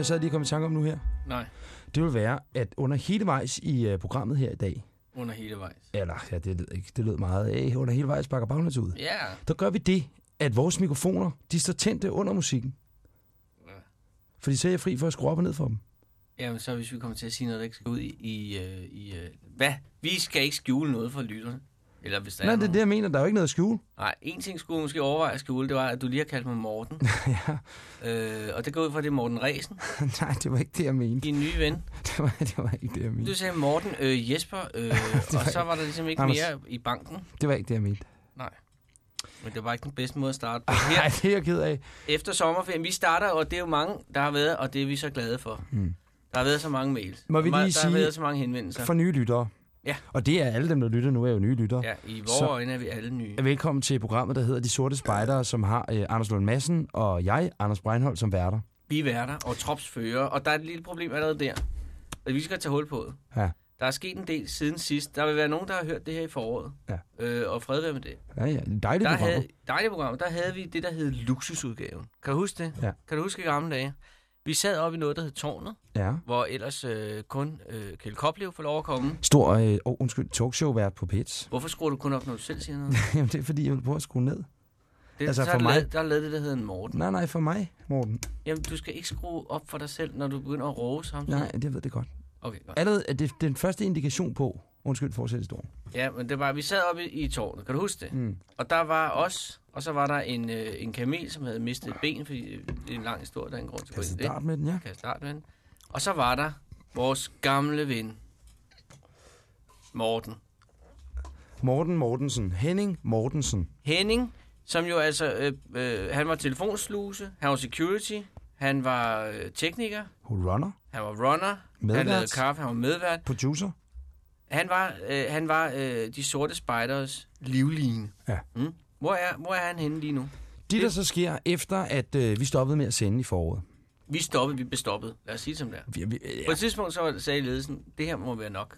jeg sad lige og kom i tanke om nu her. Nej, Det vil være, at under hele vejs i uh, programmet her i dag, under hele vejs. eller ja, det lød, ikke, det lød meget af, under hele vejs bakker baglæns ud, Ja. der gør vi det, at vores mikrofoner, de står tændte under musikken. Ja. Fordi så er jeg fri for at skrue op og ned for dem. Jamen, så hvis vi kommer til at sige noget, der ikke skal ud i... i, øh, i øh, hvad? Vi skal ikke skjule noget for lytterne. Eller hvis der Nej, er det er det, jeg mener. Der er jo ikke noget at skjule. Nej, en ting skulle måske overveje at skjule, det var, at du lige har kaldt mig Morten. ja. øh, og det går ud fra, det er Morten Ræsen, Nej, det var ikke det, jeg mente. din nye ven. Det var, det var ikke det, jeg mente. Du sagde Morten øh, Jesper, øh, og så var der ligesom ikke Anders. mere i banken. Det var ikke det, jeg mente. Nej. Men det var ikke den bedste måde at starte på. Nej, Her det er jeg ked af. efter sommerferien, vi starter, og det er jo mange, der har været, og det er vi så glade for. Hmm. Der har været så mange mails. Må vi der, lige der sige- har været så mange henvendelser. For nye lyttere. Ja. Og det er alle dem, der lytter nu, er jo nye lyttere. Ja, i vores Så- øjne er vi alle nye. Velkommen til programmet, der hedder De Sorte Spejdere, som har øh, Anders Lund Madsen og jeg, Anders Breinholt, som værter. Vi er værter og tropsfører, og der er et lille problem allerede der. Og vi skal tage hul på det. Ja. Der er sket en del siden sidst. Der vil være nogen, der har hørt det her i foråret. Ja. Øh, og fred være med det. Ja, ja. Dejligt Der program. havde, dejligt program. Der havde vi det, der hed luksusudgaven. Kan du huske det? Ja. Kan du huske i gamle dage? Vi sad oppe i noget, der hed Tårnet, Ja. hvor ellers øh, kun øh, Kjeld Koplev får lov at komme. Stor, øh, oh, undskyld, talkshow-vært på Pets. Hvorfor skruer du kun op, når du selv siger noget? Jamen, det er fordi, jeg vil prøve at skrue ned. Det, Altså, så for mig- lavet, der er lavet det, der hedder en Morten. Nej, nej, for mig, Morten. Jamen, du skal ikke skrue op for dig selv, når du begynder at råbe samtidig. Nej, det ved det godt. Okay, godt. Allerede er det den første indikation på, undskyld, fortsæt historien. Ja, men det var, vi sad oppe i, i tårnet. Kan du huske det? Mm. Og der var os, og så var der en, øh, en kamel, som havde mistet et ben, fordi øh, det er en lang historie, der er en grund til at gå Kan ind i det. starte med den, ja? Kan jeg starte med den? Og så var der vores gamle ven, Morten. Morten Mortensen. Henning Mortensen. Henning, som jo altså, øh, øh, han var telefonsluse, han var security, han var øh, tekniker, Runner. han var runner, Medvært. han lavede kaffe, han var medvært. Producer. Han var, øh, han var øh, de sorte spejders livline. Ja. Mm. Hvor, er, hvor er han henne lige nu? Det, der så sker efter, at øh, vi stoppede med at sende i foråret. Vi stoppede, vi bestoppede. Lad os sige det som det er. Vi, vi, På et tidspunkt så sagde ledelsen, det her må være nok.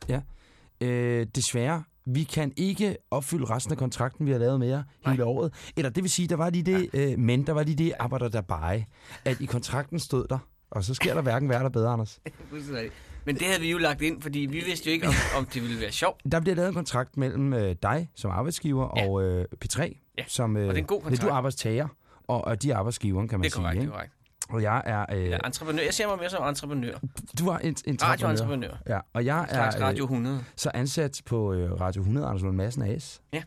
øh, desværre, vi kan ikke opfylde resten af kontrakten, vi har lavet med jer hele Nej. året. Eller det vil sige, der var lige det, øh, men der var lige det, arbejder der bare, at i kontrakten stod der, og så sker der hverken værre eller bedre, Anders. Men det havde vi jo lagt ind, fordi vi vidste jo ikke, om, om det ville være sjovt. Der bliver lavet en kontrakt mellem øh, dig som arbejdsgiver Ja. og øh, P3, Ja, som øh, og det er en god ja, du er kontrakt. arbejdstager, og, og de er arbejdsgiveren, kan man Det er sige. korrekt, det er ikke? korrekt. Og jeg er... Øh, Ja, entreprenør. Jeg ser mig mere som entreprenør. du er en, en Radioentreprenør. Ja, og jeg er øh, Radio 100. så ansat på øh, Radio 100, Anders Lund Madsen AS. Ja.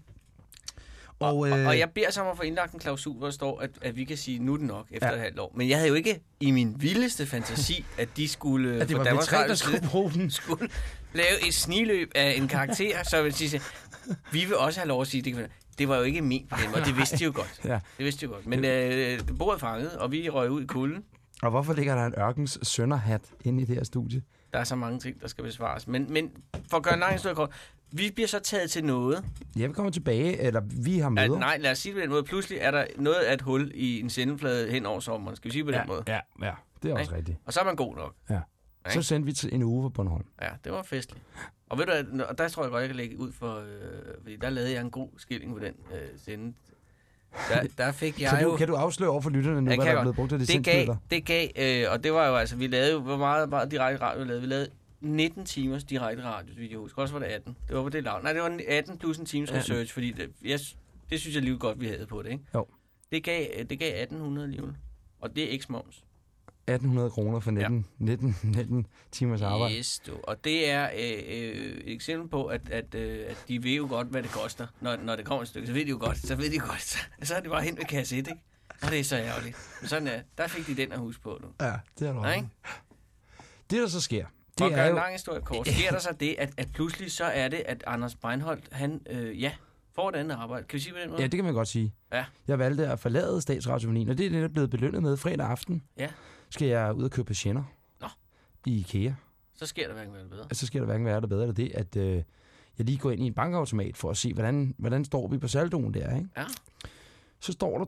Og, Og, øh, og jeg beder så om at få indlagt en klausul, hvor der står, at, at vi kan sige, nu er det nok efter Ja. et halvt år. Men jeg havde jo ikke i min vildeste fantasi, at de skulle at det var Danmarks P3, der skulle bruge den. skulle lave et sniløb af en karakter, så vil sige, vi vil også have lov at sige, det, kan- det var jo ikke min den måde, det vidste de jo godt. Ja. Det vidste de jo godt. Men øh, bordet fangede, og vi røg ud i kulden. Og hvorfor ligger der en ørkens sønderhat inde i det her studie? Der er så mange ting, der skal besvares. Men, men for at gøre en lang historie kort, vi bliver så taget til noget. Ja, vi kommer tilbage, eller vi har møder. nej, lad os sige det på den måde. Pludselig er der noget af et hul i en sendeflade hen over sommeren. Skal vi sige på den ja, måde? ja, ja, det er også Ikke? rigtigt. Og så er man god nok. Ja. Så sendte vi til en uge på Bornholm. Ja, det var festligt. Og ved du, og der tror jeg godt, jeg kan lægge ud for... Øh, fordi der lavede jeg en god skilling på den øh, sende. Der, der fik jeg Kan jo... du, kan du afsløre over for lytterne nu, hvad der er blevet brugt af det licensmidler? gav, det gav øh, og det var jo altså, vi lavede jo, hvor meget, meget direkte radio vi lavede. Vi lavede 19 timers direkte radio, så vidt jeg husker. Også var det 18. Det var på det lav. Nej, det var 18 plus en times 18. research, fordi det, jeg, det synes jeg lige godt, vi havde på det, ikke? Jo. Det gav, øh, det gav 1800 alligevel. Og det er ikke moms. 1800 kroner for 19, ja. 19, 19 timers arbejde. Yes, du. Og det er øh, øh, et eksempel på, at, at, øh, at de ved jo godt, hvad det koster. Når, når det kommer et stykke, så ved de jo godt. Så ved de jo godt. Så, så er det bare hen ved kasse 1, ikke? Og det er så ærgerligt. Men sådan er Der fik de den at huske på nu. Ja, det er du Nej, ikke? Det, der så sker, Det gør er en jo... lang historie kort. Sker der så det, at, at pludselig så er det, at Anders Breinholt, han, øh, ja, får et andet arbejde. Kan vi sige på den måde? Ja, det kan man godt sige. Ja. Jeg valgte at forlade statsradiofonien, og det er det, der er blevet belønnet med fredag aften. Ja. Skal jeg ud og købe patienter Nå. i IKEA. Så sker der hverken noget bedre. Og så skal der hverken være det bedre det, at øh, jeg lige går ind i en bankautomat for at se, hvordan, hvordan står vi på saldoen der, ikke? Ja. Så står der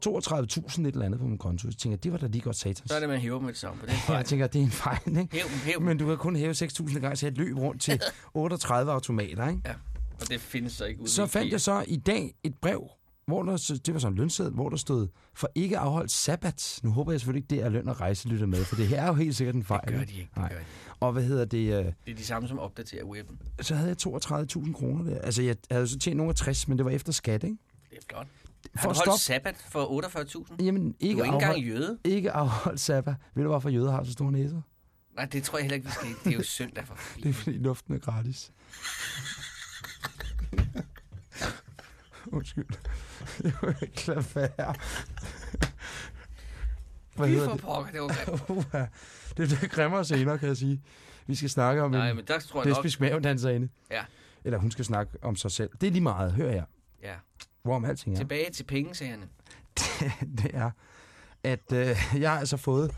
32.000 et eller andet på min konto. Så tænker jeg, det var da lige godt satans. Så er det, man hæver med det samme. Det er Ja, jeg tænker, det er en fejl, ikke? Hæv hæv. Men du kan kun hæve 6.000 gange, så jeg løb rundt til 38 automater, ikke? Og det findes så ikke ude Så fandt jeg så i dag et brev hvor der, det var sådan en lønseddel, hvor der stod, for ikke afholdt sabbat. Nu håber jeg selvfølgelig ikke, det er løn og rejse lytter med, for det her er jo helt sikkert en fejl. Det gør ikke? de ikke. Det gør de. Og hvad hedder det? øh, Det er de samme, som opdaterer webben. Så havde jeg 32.000 kroner der. Altså, jeg havde så tjent nogle af 60, men det var efter skat, ikke? Det er flot. For Har du holdt sabbat for 48.000? Jamen, Du er ikke, ikke engang jøde. ikke afholdt sabbat. Ved du, hvorfor jøder har så store næser? Nej, det tror jeg heller ikke, vi skal. Det er jo søndag for Det er fint. fordi luften er gratis. Undskyld. Jeg vil ikke lade være. Hvad Fy for det? pokker, det var grimt. Det bliver grimmere senere, kan jeg sige. Vi skal snakke om Nej, en men der tror jeg nok... lesbisk mavedanserinde. Ja. Eller hun skal snakke om sig selv. Det er lige meget, hør her. Ja. Hvorom alting er. Tilbage til pengesagerne. det er, at øh, jeg har altså fået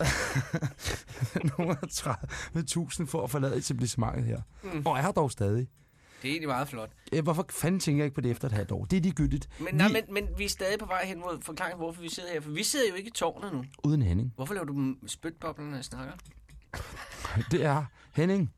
nogle 30.000 for at forlade etablissementet her. Mm. Og er her dog stadig. Det er egentlig meget flot. Øh, Hvorfor fanden tænker jeg ikke på det efter et halvt år? Det er ligegyldigt. Men, nej, Vi- men, men vi er stadig på vej hen mod forklaring, hvorfor vi sidder her. For vi sidder jo ikke i tårnet nu. Uden Henning. Hvorfor laver du dem spytboblerne, når jeg snakker? Det er Henning.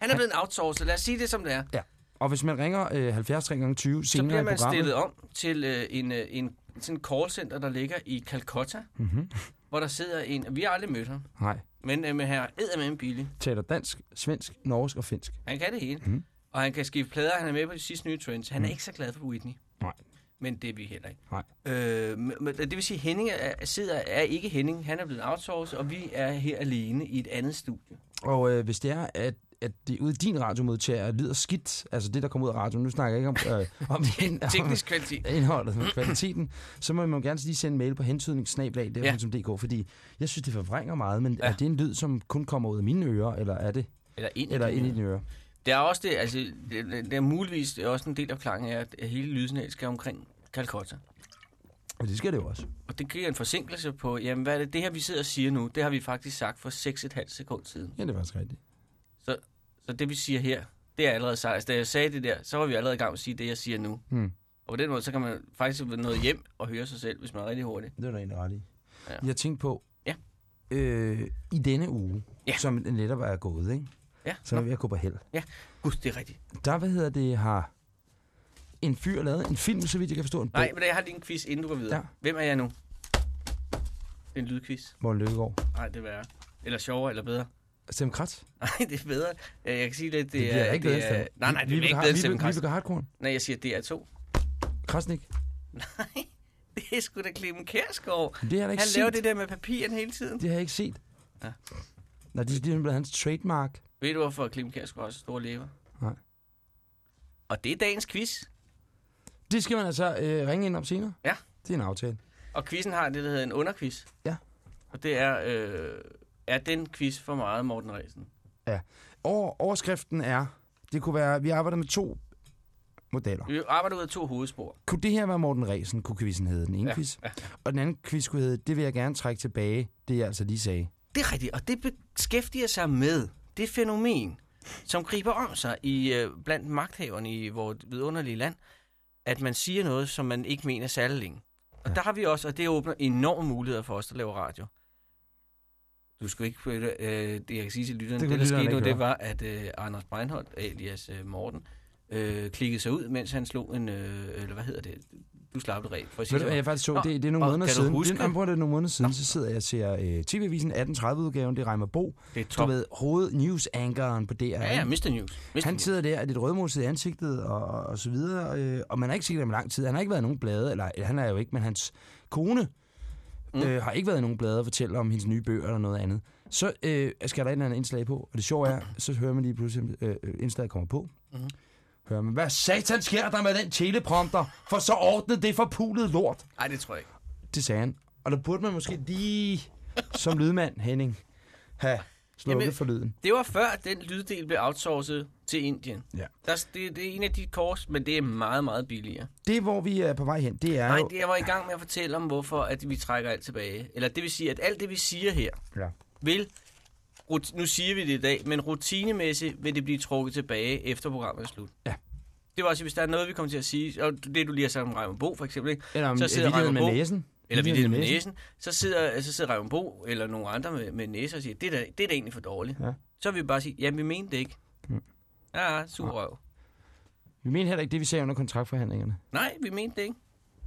Han er blevet en outsourcer. Lad os sige det, som det er. Ja. Og hvis man ringer øh, 70 3 gange 20 Så bliver man stillet om til øh, en, øh, en sådan en callcenter, der ligger i Calcutta, Mm-hmm. hvor der sidder en... Vi har aldrig mødt ham, Nej. men øh, med her eddermame billig. Taler dansk, svensk, norsk og finsk. Han kan det hele. Mhm. Og han kan skifte plader, han er med på de sidste nye trends. Han er ikke så glad for Whitney. Nej. Men det er vi heller ikke. Nej. Øh, men, det vil sige, at Henning er, sidder, er ikke Henning. Han er blevet outsourcet, og vi er her alene i et andet studie. Og øh, hvis det er, at, at det ude i din radiomodtager lyder skidt, altså det, der kommer ud af radioen, nu snakker jeg ikke om, øh, om, om Teknisk kvalitet. indholdet, men kvaliteten, så må man gerne lige sende en mail på hentydningssnablag.dk, fordi jeg synes, det forvrænger meget, men Ja. ja. er det en lyd, som kun kommer ud af mine ører, eller er det Eller ind, eller i ind i dine ører? Det er også det, altså, det, det er muligvis det er også en del af forklaringen, er, at hele lydsignalet skal omkring Calcutta. Og det skal det jo også. Og det giver en forsinkelse på, jamen hvad er det, det her vi sidder og siger nu, det har vi faktisk sagt for 6,5 sekunder siden. Ja, det er faktisk rigtigt. Så det vi siger her, det er allerede sagt. Altså, da jeg sagde det der, så var vi allerede i gang med at sige det, jeg siger nu. Hmm. Og på den måde, så kan man faktisk nå hjem og høre sig selv, hvis man er rigtig hurtig. Det er der egentlig ret i. Ja. Jeg tænkte på, Ja. øh, i denne uge, Ja. som netop er gået, ikke? Ja, så er vi at gå på held. gud, det er rigtigt. Der, hvad hedder det, har en fyr lavet en film, så vidt jeg kan forstå, en bog, Nej, men jeg har lige en quiz, inden du går videre. Ja. Hvem er jeg nu? Det er en lydquiz. hvor Løkkegaard. Nej, det er værre. Eller sjovere, eller bedre. Stem Kratz. Nej, det er bedre. Jeg kan sige det, Det bliver er... ikke bedre det er, end Nej, nej, det bliver ikke bedre end Steffen Kratz. Vibeke Hartkorn. Nej, jeg siger, det er to. Krasnik. Nej, det er sgu da Clemen Kærsgaard. Det har jeg ikke Han set. laver det der med papiren hele tiden. Det har jeg ikke set. Ja. Nå, det, det er blevet hans trademark. Ved du, hvorfor Clemen Kærsgaard har så store læber? Nej. Og det er dagens quiz. Det skal man altså øh, ringe ind om senere. Ja. Det er en aftale. Og quizzen har det, der hedder en underquiz. Ja. Og det er, øh, er den quiz for meget Morten Ræsen? Over, overskriften er, det kunne være, vi arbejder med to modeller. Vi arbejder ud af to hovedspor. Kunne det her være Morten Ræsen, kunne quizzen hedde den ene Ja, quiz. ja. Og den anden quiz kunne hedde, det vil jeg gerne trække tilbage, det jeg altså lige sagde. Det er rigtigt, og det beskæftiger sig med det fænomen, som griber om sig i øh, blandt magthaverne i vores vidunderlige land, at man siger noget, som man ikke mener særlig længe. Og Ja. der har vi også, og det åbner enorme muligheder for os, der laver radio. Du skal ikke, øh, det jeg kan sige til lytterne, Det det, der skete nu, det var, at øh, Anders Breinholt, alias øh, Morten, øh, klikkede sig ud, mens han slog en, øh, eller hvad hedder det, du slap det rent, for Ved du, det hvad jeg faktisk så, Nå, det, det er nogle og måneder kan du siden. huske- Det, jamen, det er nogle måneder siden, så sidder jeg og ser øh, TV-avisen 1830-udgaven, det er Reimer Bo. Det er Du top. ved, hoved news anchoren på DR. Ja, ja? Mr. News. Mr. Han sidder der, er lidt rødmoset i ansigtet og, og, så videre, øh, og man har ikke set ham i lang tid. Han har ikke været i nogen blade, eller eller han er jo ikke, men hans kone Mm. mm. øh, har ikke været i nogen blade og fortæller om hendes nye bøger eller noget andet. Så øh, skal der et eller andet indslag på, og det sjove er, så hører man lige pludselig, øh, øh, indslaget kommer på. Mhm. Hører man, hvad satan sker der med den teleprompter? For så ordnet det forpulet lort. Nej, det tror jeg ikke. Det sagde han. Og der burde man måske lige, som lydmand, Henning, have slukket Jamen- for lyden. Det var før den lyddel blev outsourcet til Indien. Ja. Der, det, det er en af de kors, men det er meget, meget billigere. Det, hvor vi er på vej hen, det er Nej, jo... det, jeg var i gang med at fortælle om, hvorfor at vi trækker alt tilbage. Eller det vil sige, at alt det, vi siger her, Ja. vil, rut- nu siger vi det i dag, men rutinemæssigt vil det blive trukket tilbage, efter programmet er slut. Ja. Det var også, hvis der er noget, vi kommer til at sige, og det du lige har sagt om Raymond Bo, for eksempel, ikke? Eller om Så sidder vittigheden Reimer med Bo, næsen. eller vi med næsen, så sidder, så sidder Raymond Bo, eller nogle andre med, med næser og siger, det er, da, det er da egentlig for dårligt. Ja. Så vil vi bare sige, ja, vi mente det ikke. Mm. Ja, ja, sur røv. Vi mener heller ikke det, vi sagde under kontraktforhandlingerne. Nej, vi mente det ikke.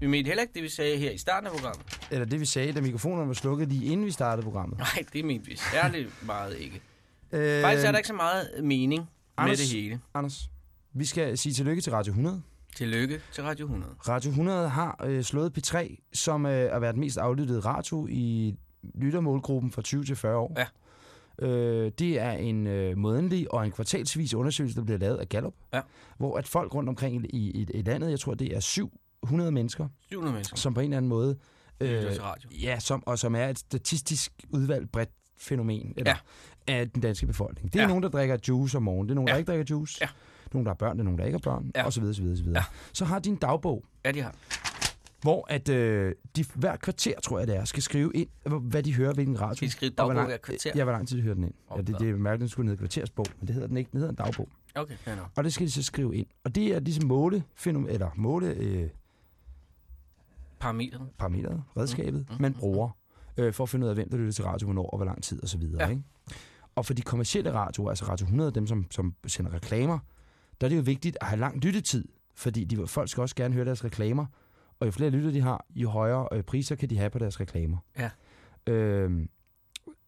Vi mente heller ikke det, vi sagde her i starten af programmet. Eller det, vi sagde, da mikrofonerne var slukket lige inden vi startede programmet. Nej, det mente vi særligt meget ikke. Øh, Faktisk er der ikke så meget mening Anders? med det hele. Anders, vi skal sige tillykke til Radio 100. Tillykke til Radio 100. Radio 100 har øh, slået P3, som øh, har været den mest aflyttede radio i lyttermålgruppen fra 20 til 40 år. Ja. Øh, det er en øh, månedlig og en kvartalsvis undersøgelse, der bliver lavet af Gallup, Ja. hvor at folk rundt omkring i, i, i landet, jeg tror, det er 700 mennesker, 700 mennesker. som på en eller anden måde... til radio. ja, som, og som er et statistisk udvalgt bredt fænomen eller, ja. af den danske befolkning. Det er Ja. nogen, der drikker juice om morgenen. Det er nogen, Ja. der ikke drikker juice. Ja. Nogen, der har børn. Det er nogen, der ikke har børn. Ja. Og så videre, så videre, så videre. Ja. Så har de en dagbog, Ja, de har. hvor at, øh, de hver kvarter, tror jeg det er, skal skrive ind, hvad de hører, hvilken radio. De og hvor dagbog lang- hver kvarter. Ja, hvor lang tid de hører den ind. Ja, Hold det, det er mærkeligt, at den skulle hedde kvartersbog, men det hedder den ikke. Den hedder en dagbog. Okay, fair. Og det skal de så skrive ind. Og det er ligesom måle, eller måle øh, Parameteren. parametret, redskabet, Mm, mm, man mm, bruger øh, for at finde ud af, hvem der lytter til radio, hvornår og hvor lang tid osv. Ja. Ikke? Og for de kommercielle radioer, altså Radio 100, dem som, som sender reklamer, der er det jo vigtigt at have lang lyttetid, fordi de, folk skal også gerne høre deres reklamer, og jo flere lytter de har, jo højere øh, priser kan de have på deres reklamer. Ja. Øhm,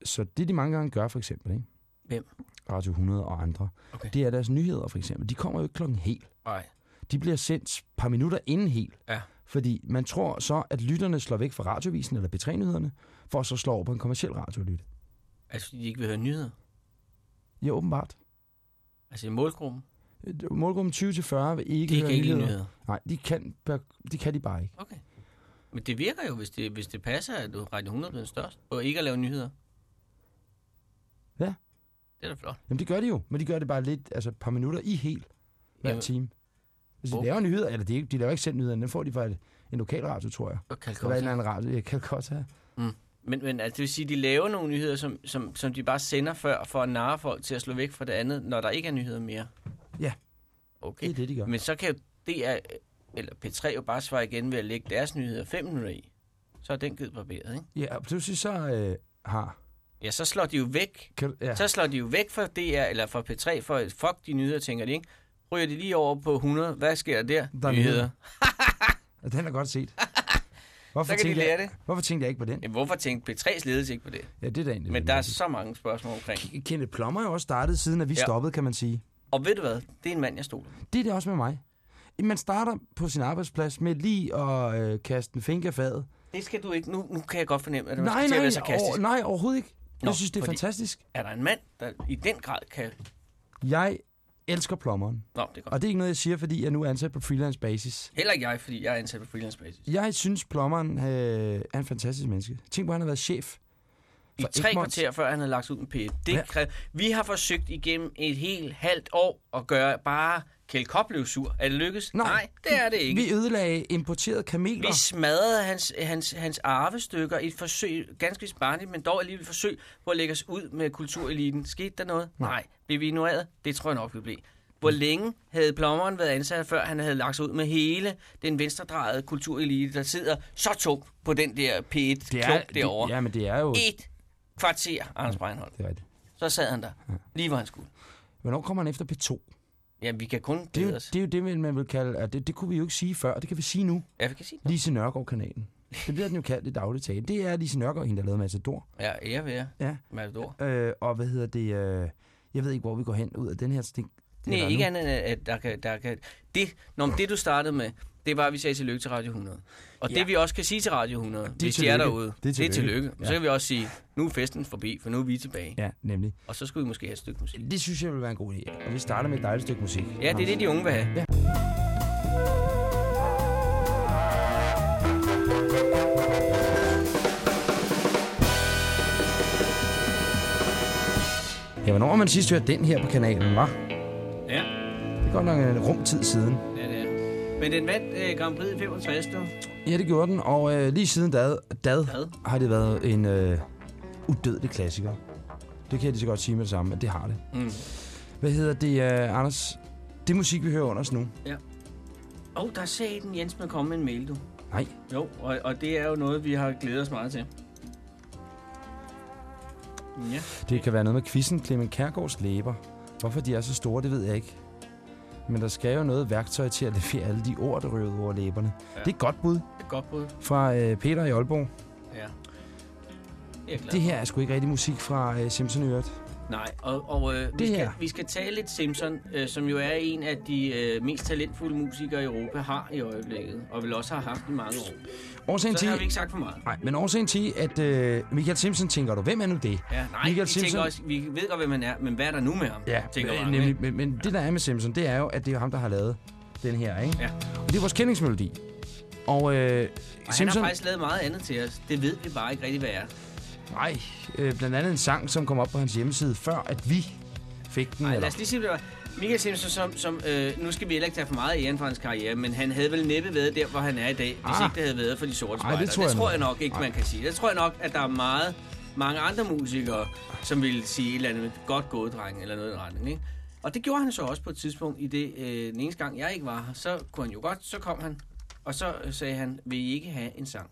så det, de mange gange gør, for eksempel, ikke? Hvem? Radio 100 og andre, Okay. det er deres nyheder, for eksempel. De kommer jo ikke klokken helt Nej. de bliver sendt et par minutter inden helt. Ja. Fordi man tror så, at lytterne slår væk fra radiovisen eller B3-nyhederne, for at så slå over på en kommersiel lytte. Altså, de ikke vil høre nyheder. Ja, åbenbart. Altså, i målgruppen. Målgruppen 20-40 vil ikke De høre kan ikke nyheder. nyheder. Nej, de kan, de kan de bare ikke. Okay. Men det virker jo, hvis det, hvis det passer, at du Radio 100 er den største, og ikke at lave nyheder. Ja. Det er da flot. Jamen det gør de jo, men de gør det bare lidt, altså et par minutter i helt hver Jamen. time. Hvis de Okay. laver nyheder, eller de, de laver ikke selv nyheder, den får de fra et, en lokal radio, tror jeg. Og Eller en Calcutta. eller anden radio, kan godt have. Men, men altså, det vil sige, at de laver nogle nyheder, som, som, som de bare sender før, for at narre folk til at slå væk fra det andet, når der ikke er nyheder mere. Ja. Okay. Det er det, de gør. Men så kan jo DR, eller P3 jo bare svare igen ved at lægge deres nyheder 5 minutter i. Så er den givet barberet, ikke? Ja, og pludselig så øh, har... Ja, så slår de jo væk. Kan, ja. Så slår de jo væk fra DR, eller fra P3, for fuck de nyheder, tænker de, ikke? Ryger de lige over på 100. Hvad sker der der? Der er nyheder. Ja, den er godt set. Hvorfor Så kan de tænkte lære jeg, det. Hvorfor tænkte jeg ikke på den? Jamen, hvorfor tænkte P3's ledelse ikke på det? Ja, det er da egentlig. Men der er så mange spørgsmål omkring. K- Kenneth Plummer er jo også startet, siden at vi Ja. ja. stoppede, kan man sige. Og ved du hvad? Det er en mand, jeg stoler. Det er det også med mig. Man starter på sin arbejdsplads med lige at øh, kaste en finger fadet. Det skal du ikke. Nu, nu kan jeg godt fornemme, at du Nej, skal til at nej, være sarkastisk. over, nej, overhovedet ikke. Nå, jeg synes, det er fantastisk. Er der en mand, der i den grad kan... Jeg elsker plommeren. Nå, det er godt. Og det er ikke noget, jeg siger, fordi jeg nu er ansat på freelance basis. Heller ikke jeg, fordi jeg er ansat på freelance basis. Jeg synes, plommeren øh, er en fantastisk menneske. Tænk på, at han har været chef. I For tre kvarter før han havde lagt ud en P1. Det Ja. kræv... Vi har forsøgt igennem et helt halvt år at gøre bare Kjeld Koplev sur. Er det lykkes? Nej, det er det ikke. Vi ødelagde importerede kameler. Vi smadrede hans, hans, hans arvestykker i et forsøg, ganske vist barnligt, men dog alligevel et forsøg på at lægge os ud med kultureliten. Skete der noget? Nej. Nej. Nej. Blev vi ignoreret? Det tror jeg nok, vi blev. Hvor længe havde plommeren været ansat, før han havde lagt sig ud med hele den venstredrejede kulturelite, der sidder så tungt på den der P1-klump derovre? Ja, men det er jo... Et kvarter, Anders Breinholt. Det er rigtigt. Så sad han der, lige hvor han skulle. Hvornår kommer han efter P2? Ja, vi kan kun Det er, glæde jo, os. det er jo det, man vil kalde... At det, det kunne vi jo ikke sige før. Det kan vi sige nu. Ja, vi kan sige det. Lise Nørgaard-kanalen. Det bliver den jo kaldt i daglig tale. Det er Lise Nørgaard, hende der lavede Matador. Ja, ære være. Ja. Matador. Øh, og hvad hedder det... Øh, jeg ved ikke, hvor vi går hen ud af den her... Er Nej, ikke nu. andet at der kan... Der kan det, når det, du startede med, det var, at vi sagde tillykke til Radio 100. Og Ja. det, vi også kan sige til Radio 100, hvis de er tillykke. derude, Det er det er tillykke. tillykke. Men så Ja. kan vi også sige, nu er festen forbi, for nu er vi tilbage. Ja, nemlig. Og så skulle vi måske have et stykke musik. Det synes jeg vil være en god idé. Og vi starter med et dejligt stykke musik. Ja, det er det, de unge vil have. Ja. Ja, hvornår har man sidst hørt den her på kanalen, var? Ja, Det er godt nok en rumtid siden. Ja. Men den vandt øh, Grand Prix i 65, du. Ja, det gjorde den, og øh, lige siden dad, dad Hvad? har det været en øh, udødelig klassiker. Det kan jeg lige så godt sige med det samme, at det har det. Mm. Hvad hedder det, øh, Anders? Det musik, vi hører under os nu. Åh, oh, der sagde den Jens med at komme med en mail, du. Nej, Jo, og, og det er jo noget, vi har glædet os meget til. Ja. det kan være noget med quizzen Clement Kærgaards læber. Hvorfor de er så store, det ved jeg ikke. Men der skal jo noget værktøj til at levere alle de ord, der ryger over læberne. Ja. Det er et godt bud Det er godt bud. fra øh, Peter i Aalborg. Ja. Det her er sgu ikke rigtig musik fra øh, Simpson i øvrigt. Nej, og, og øh, vi, skal, vi skal tale lidt Simpson, øh, som jo er en af de øh, mest talentfulde musikere i Europa har i øjeblikket, og vil også have haft i mange år. Årsagen Så til, har vi ikke sagt for meget. nej, men årsagen til, at øh, Michael Simpson tænker du, hvem er nu det? Ja, nej, Michael vi, Simpson- tænker også, vi ved godt, hvem han er, men hvad er der nu med ham? Ja, tænker øh, nemlig, men, men det der er med Simpson, det er jo, at det er ham, der har lavet den her, ikke? Ja. Og det er vores kendingsmelodi. Og øh, Og han har Simpson, faktisk lavet meget andet til os. Det ved vi bare ikke rigtig, hvad er. Nej, øh, blandt andet en sang, som kom op på hans hjemmeside, før at vi fik den. Nej, lad os lige sige, det var. Michael Simpson, som, som øh, nu skal vi heller ikke tage for meget æren for hans karriere, men han havde vel næppe været der, hvor han er i dag, hvis Ah. ikke det havde været for de sorte Ej, det tror jeg det tror jeg nok ikke, man kan sige. Det tror jeg nok, at der er meget, mange andre musikere, som ville sige et eller andet godt gået, dreng, eller noget i den retning, ikke? Og det gjorde han så også på et tidspunkt i det, øh, den eneste gang, jeg ikke var her. Så kunne han jo godt, så kom han, og så øh, sagde han, vil I ikke have en sang?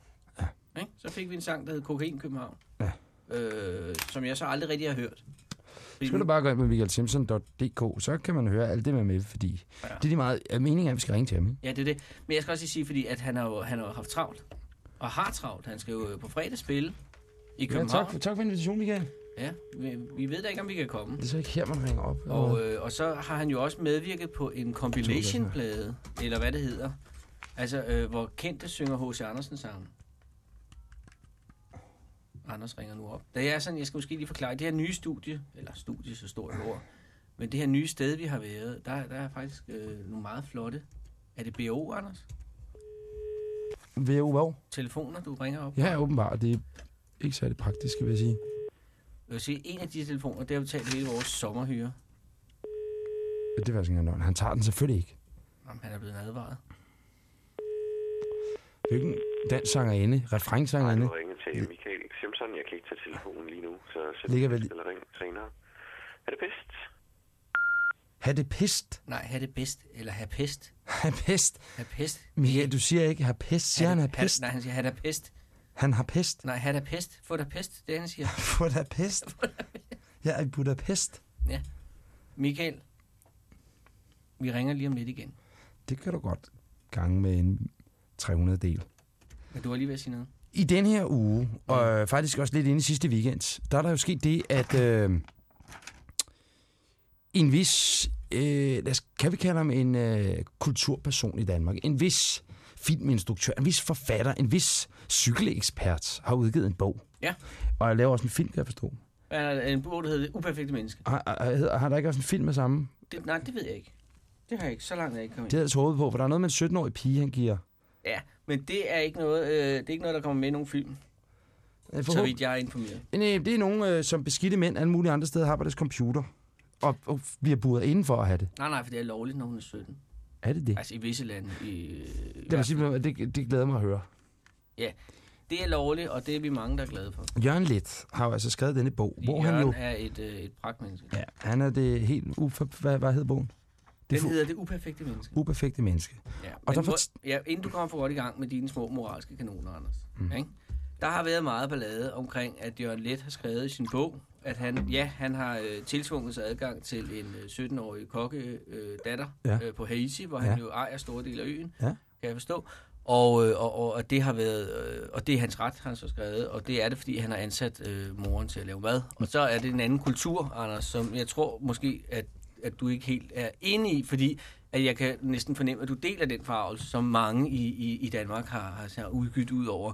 Ja. Ikke? Så fik vi en sang, der hed Kokain København, Ja. øh, som jeg så aldrig rigtig har hørt. Fordi skal du bare gå ind på michaelsimpson.dk, så kan man høre alt det, man er med, fordi Ja. ja. det er de meget... ja, Meningen er, at vi skal ringe til ham, ikke? Ja, det er det. Men jeg skal også lige sige, fordi at han har jo, han har haft travlt. Og har travlt. Han skal jo øh, på fredag spille i Ja, København. tak, tak for invitationen, Michael. Ja, vi, vi ved da ikke, om vi kan komme. Det er så ikke her, man ringer op. Og, øh, og så har han jo også medvirket på en compilation-plade, eller hvad det hedder. Altså, øh, hvor kendte synger H.C. Andersen sammen. Anders ringer nu op. Det er sådan, jeg skal måske lige forklare, det her nye studie, eller studie, så stort ord, men det her nye sted, vi har været, der, der er faktisk øh, nogle meget flotte. Er det BO, Anders? VU, hvad? Telefoner, du ringer op? Ja, åbenbart. Det er ikke særlig praktisk, vil jeg sige. Jeg vil sige, en af de telefoner, det har betalt hele vores sommerhyre. Det er faktisk ikke engang. Han tager den selvfølgelig ikke. Jamen, han er blevet advaret. Hvilken dansk sangerinde, Nej, refrænsangerinde, du ringer til Michael Simpson. Jeg kan ikke tage telefonen lige nu, så sæt Ligger vel eller ring senere. Er det bedst? have det pist. Nej, have det bedst, eller have pest. Have pest. Have pest. Michael, du siger ikke have pest. Siger han Ha- pest? Nej, han siger, have da pest. Han har pest. Nej, have da pest. Få da pest, det er, han siger. Få da pest. Jeg er i Budapest. Michael, vi ringer lige om lidt igen. Det kan du godt gange med en 300 del. Men du var lige ved at sige noget. I den her uge, og øh, faktisk også lidt inde i sidste weekend, der er der jo sket det, at øh, en vis, øh, lad os, kan vi kalde ham en øh, kulturperson i Danmark, en vis filminstruktør, en vis forfatter, en vis cykelekspert har udgivet en bog. Ja. Og jeg laver også en film, kan jeg forstå. En bog, der hedder Uperfekte Menneske? Har, har, har der ikke også en film med samme? Det, nej, det ved jeg ikke. Det har jeg ikke. Så langt er jeg ikke kommet Det havde jeg troet på, for der er noget med en 17-årig pige, han giver. Ja, men det er ikke noget, øh, det er ikke noget, der kommer med i nogen film, Øh, så forhåb- vidt jeg er informeret. Nej, det er nogen, øh, som beskidte mænd alle mulige andre steder har på deres computer. Og, og bliver buret inden for at have det. Nej, nej, for det er lovligt, når hun er 17. Er det det? Altså i visse lande. I, Det, vil sige, det, det glæder mig at høre. det er lovligt, og det er vi mange, der er glade for. Jørgen Let har jo altså skrevet denne bog, hvor han Jørgen jo... er et, øh, et pragtmenneske. Ja, han er det helt... Ufor, hvad, hvad hedder bogen? Det Den fu- hedder Det Uperfekte Menneske. uperfekte menneske. Ja. Og der fort- ja, inden du kommer for godt i gang med dine små moralske kanoner, Anders. Mm. Ikke? Der har været meget ballade omkring, at Jørgen Let har skrevet i sin bog, at han, ja, han har øh, tilsvunget sig adgang til en øh, 17-årig kokke øh, datter Ja. øh, på Haiti, hvor Ja. han jo ejer store dele af øen, Ja. kan jeg forstå. Og, øh, og, og, og det har været, øh, og det er hans ret, har han så skrevet, og det er det, fordi han har ansat øh, moren til at lave mad. Og så er det en anden kultur, Anders, som jeg tror måske, at, at du ikke helt er enig i, fordi at jeg kan næsten fornemme, at du deler den farvelse, som mange i, i, i Danmark har, har, har udgydt ud over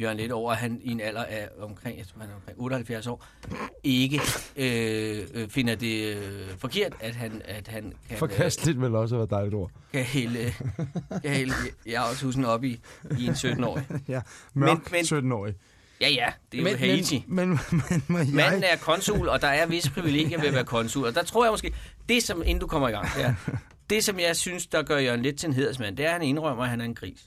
Jørgen Let over, at han i en alder af omkring, jeg tror, han er omkring 78 år, ikke øh, øh, finder det øh, forkert, at han, at han kan, øh, Forkasteligt vil også være et dejligt ord. kan hælde, kan hælde jeg også husen op i, i en 17-årig. Ja, mørk Men- men- 17-årig. Ja, ja, det er men, jo Haiti. Men, men, men, må jeg... Manden er konsul, og der er visse privilegier ved at være konsul. Og der tror jeg måske, det som, inden du kommer i gang, det, er, det som jeg synes, der gør Jørgen lidt til en hedersmand, det er, at han indrømmer, at han er en gris.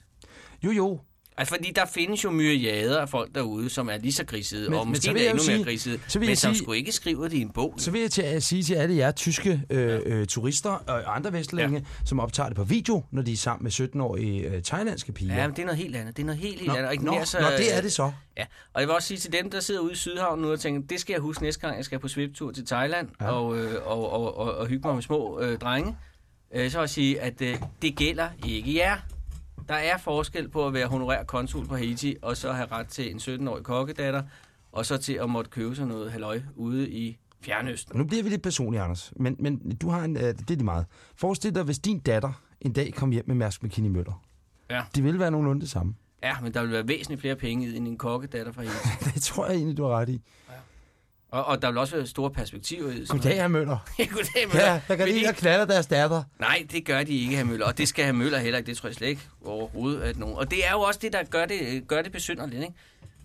Jo, jo. Altså, fordi der findes jo myriader af folk derude, som er lige så grisede, Men- og men måske endda endnu mere sige- grisede, så vil men som sige- skulle ikke skrive det i en bog. Så vil jeg til at sige til alle jer tyske øh, øh, turister og andre vestlændinge, ja. som optager det på video, når de er sammen med 17-årige øh, thailandske piger. Ja, men det er noget helt andet. Det er noget helt, helt Nå, andet. og ikke nå, mere så, nå, det er det så. Ja, og jeg vil også sige til dem, der sidder ude i Sydhavn nu og tænker, det skal jeg huske næste gang, jeg skal på sviptur til Thailand Ja. ja. og, øh, og, og, og, og hygge mig med små øh, drenge. øh, så at sige, at øh, det gælder ikke jer. Der er forskel på at være honorær konsul på Haiti, og så have ret til en 17-årig kokkedatter, og så til at måtte købe sig noget halløj ude i Fjernøsten. Nu bliver vi lidt personlige, Anders. Men, men du har en, øh, det er lige meget. Forestil dig, hvis din datter en dag kom hjem med Mærsk McKinney Møller. Ja. Det ville være nogenlunde det samme. Ja, men der vil være væsentligt flere penge i end en kokkedatter fra Haiti. Det tror jeg egentlig, du har ret i. Og, og der vil også være store perspektiver i det. Goddag, herr Møller. Goddag, Møller. Ja, jeg kan lide at klatter deres datter. Nej, det gør de ikke, herr Møller. Og det skal herr Møller heller ikke. Det tror jeg slet ikke overhovedet, at nogen... Og det er jo også det, der gør det, gør det besynderligt, ikke?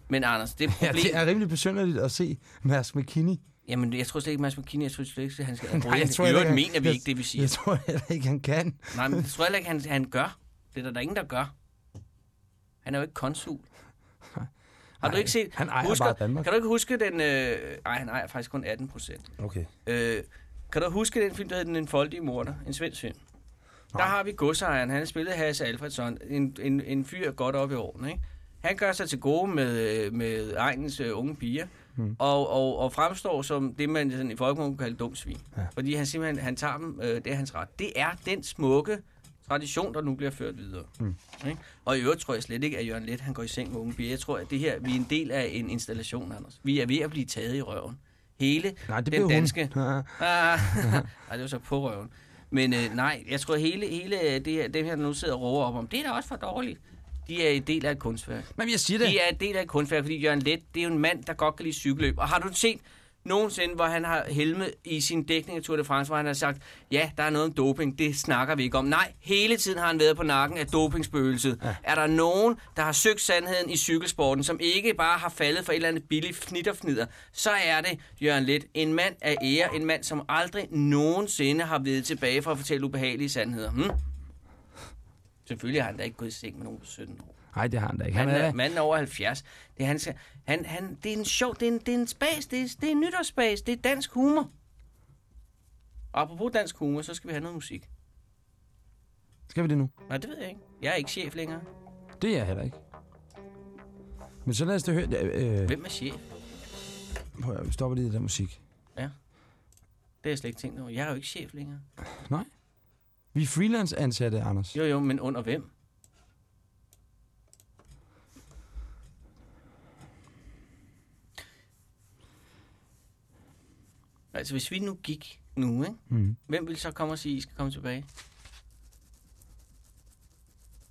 Men Anders, det Ja, problem... det er rimelig besynderligt at se Mærsk McKinney. Jamen, jeg tror slet ikke, Mads McKinney, jeg tror slet ikke, at han skal... Nej, jeg tror heller ikke, mener vi jeg- ikke det, vi siger. Jeg tror heller ikke, han kan. Nej, men jeg tror heller ikke, han, han gør. Det er der, der er ingen, der gør. Han er jo ikke konsul. Har du ikke set... han ejer husker, bare Danmark. Kan du ikke huske den... Øh, nej, han ejer faktisk kun 18 procent. Okay. Øh, kan du huske den film, der hedder Den Enfoldige Morder? En svensk film. Der har vi godsejeren. Han har spillet Hasse Alfredsson. En, en, en fyr godt op i årene, ikke? Han gør sig til gode med, øh, med egens øh, unge piger, mm. og, og, og fremstår som det, man sådan, i folkemunken kalder dum svin. Ja. Ja. Fordi han simpelthen han tager dem, øh, det er hans ret. Det er den smukke tradition, der nu bliver ført videre. Mm. Ikke? Og i øvrigt tror jeg slet ikke, at Jørgen Let han går i seng med unge. Jeg tror, at det her, vi er en del af en installation, Anders. Vi er ved at blive taget i røven. Hele Nej, det den danske... hun. Ah, nej, det var så på røven. Men øh, nej, jeg tror hele, hele det her, dem her, der nu sidder og råber op om, det er da også for dårligt. De er en del af et kunstværk. Men jeg siger det. De er en del af et kunstværk, fordi Jørgen Let, det er jo en mand, der godt kan lide cykelløb. Og har du set nogensinde, hvor han har helmet i sin dækning af Tour de France, hvor han har sagt, ja, der er noget om doping, det snakker vi ikke om. Nej, hele tiden har han været på nakken af dopingspøgelset. Ja. Er der nogen, der har søgt sandheden i cykelsporten, som ikke bare har faldet for et eller andet billigt fnitterfnider, så er det Jørgen Let. En mand af ære, en mand, som aldrig nogensinde har været tilbage for at fortælle ubehagelige sandheder. Hm? Selvfølgelig har han da ikke gået i seng med nogen på 17 år. Nej, det har han da ikke. Han Han er, er manden er over 70. Det er, han, han, han, det er en sjov, det er en, det er en spas, det er, det er en nytårsspas, det er dansk humor. Og apropos dansk humor, så skal vi have noget musik. Skal vi det nu? Nej, det ved jeg ikke. Jeg er ikke chef længere. Det er jeg heller ikke. Men så lad os da høre... Øh, Hvem er chef? prøv at stoppe lige det der musik. Det har jeg slet ikke tænkt over. Jeg er jo ikke chef længere. Nej. Vi er freelance ansatte, Anders. Jo, jo, men under hvem? Altså, hvis vi nu gik nu, ikke? Mm. hvem vil så komme og sige, at I skal komme tilbage?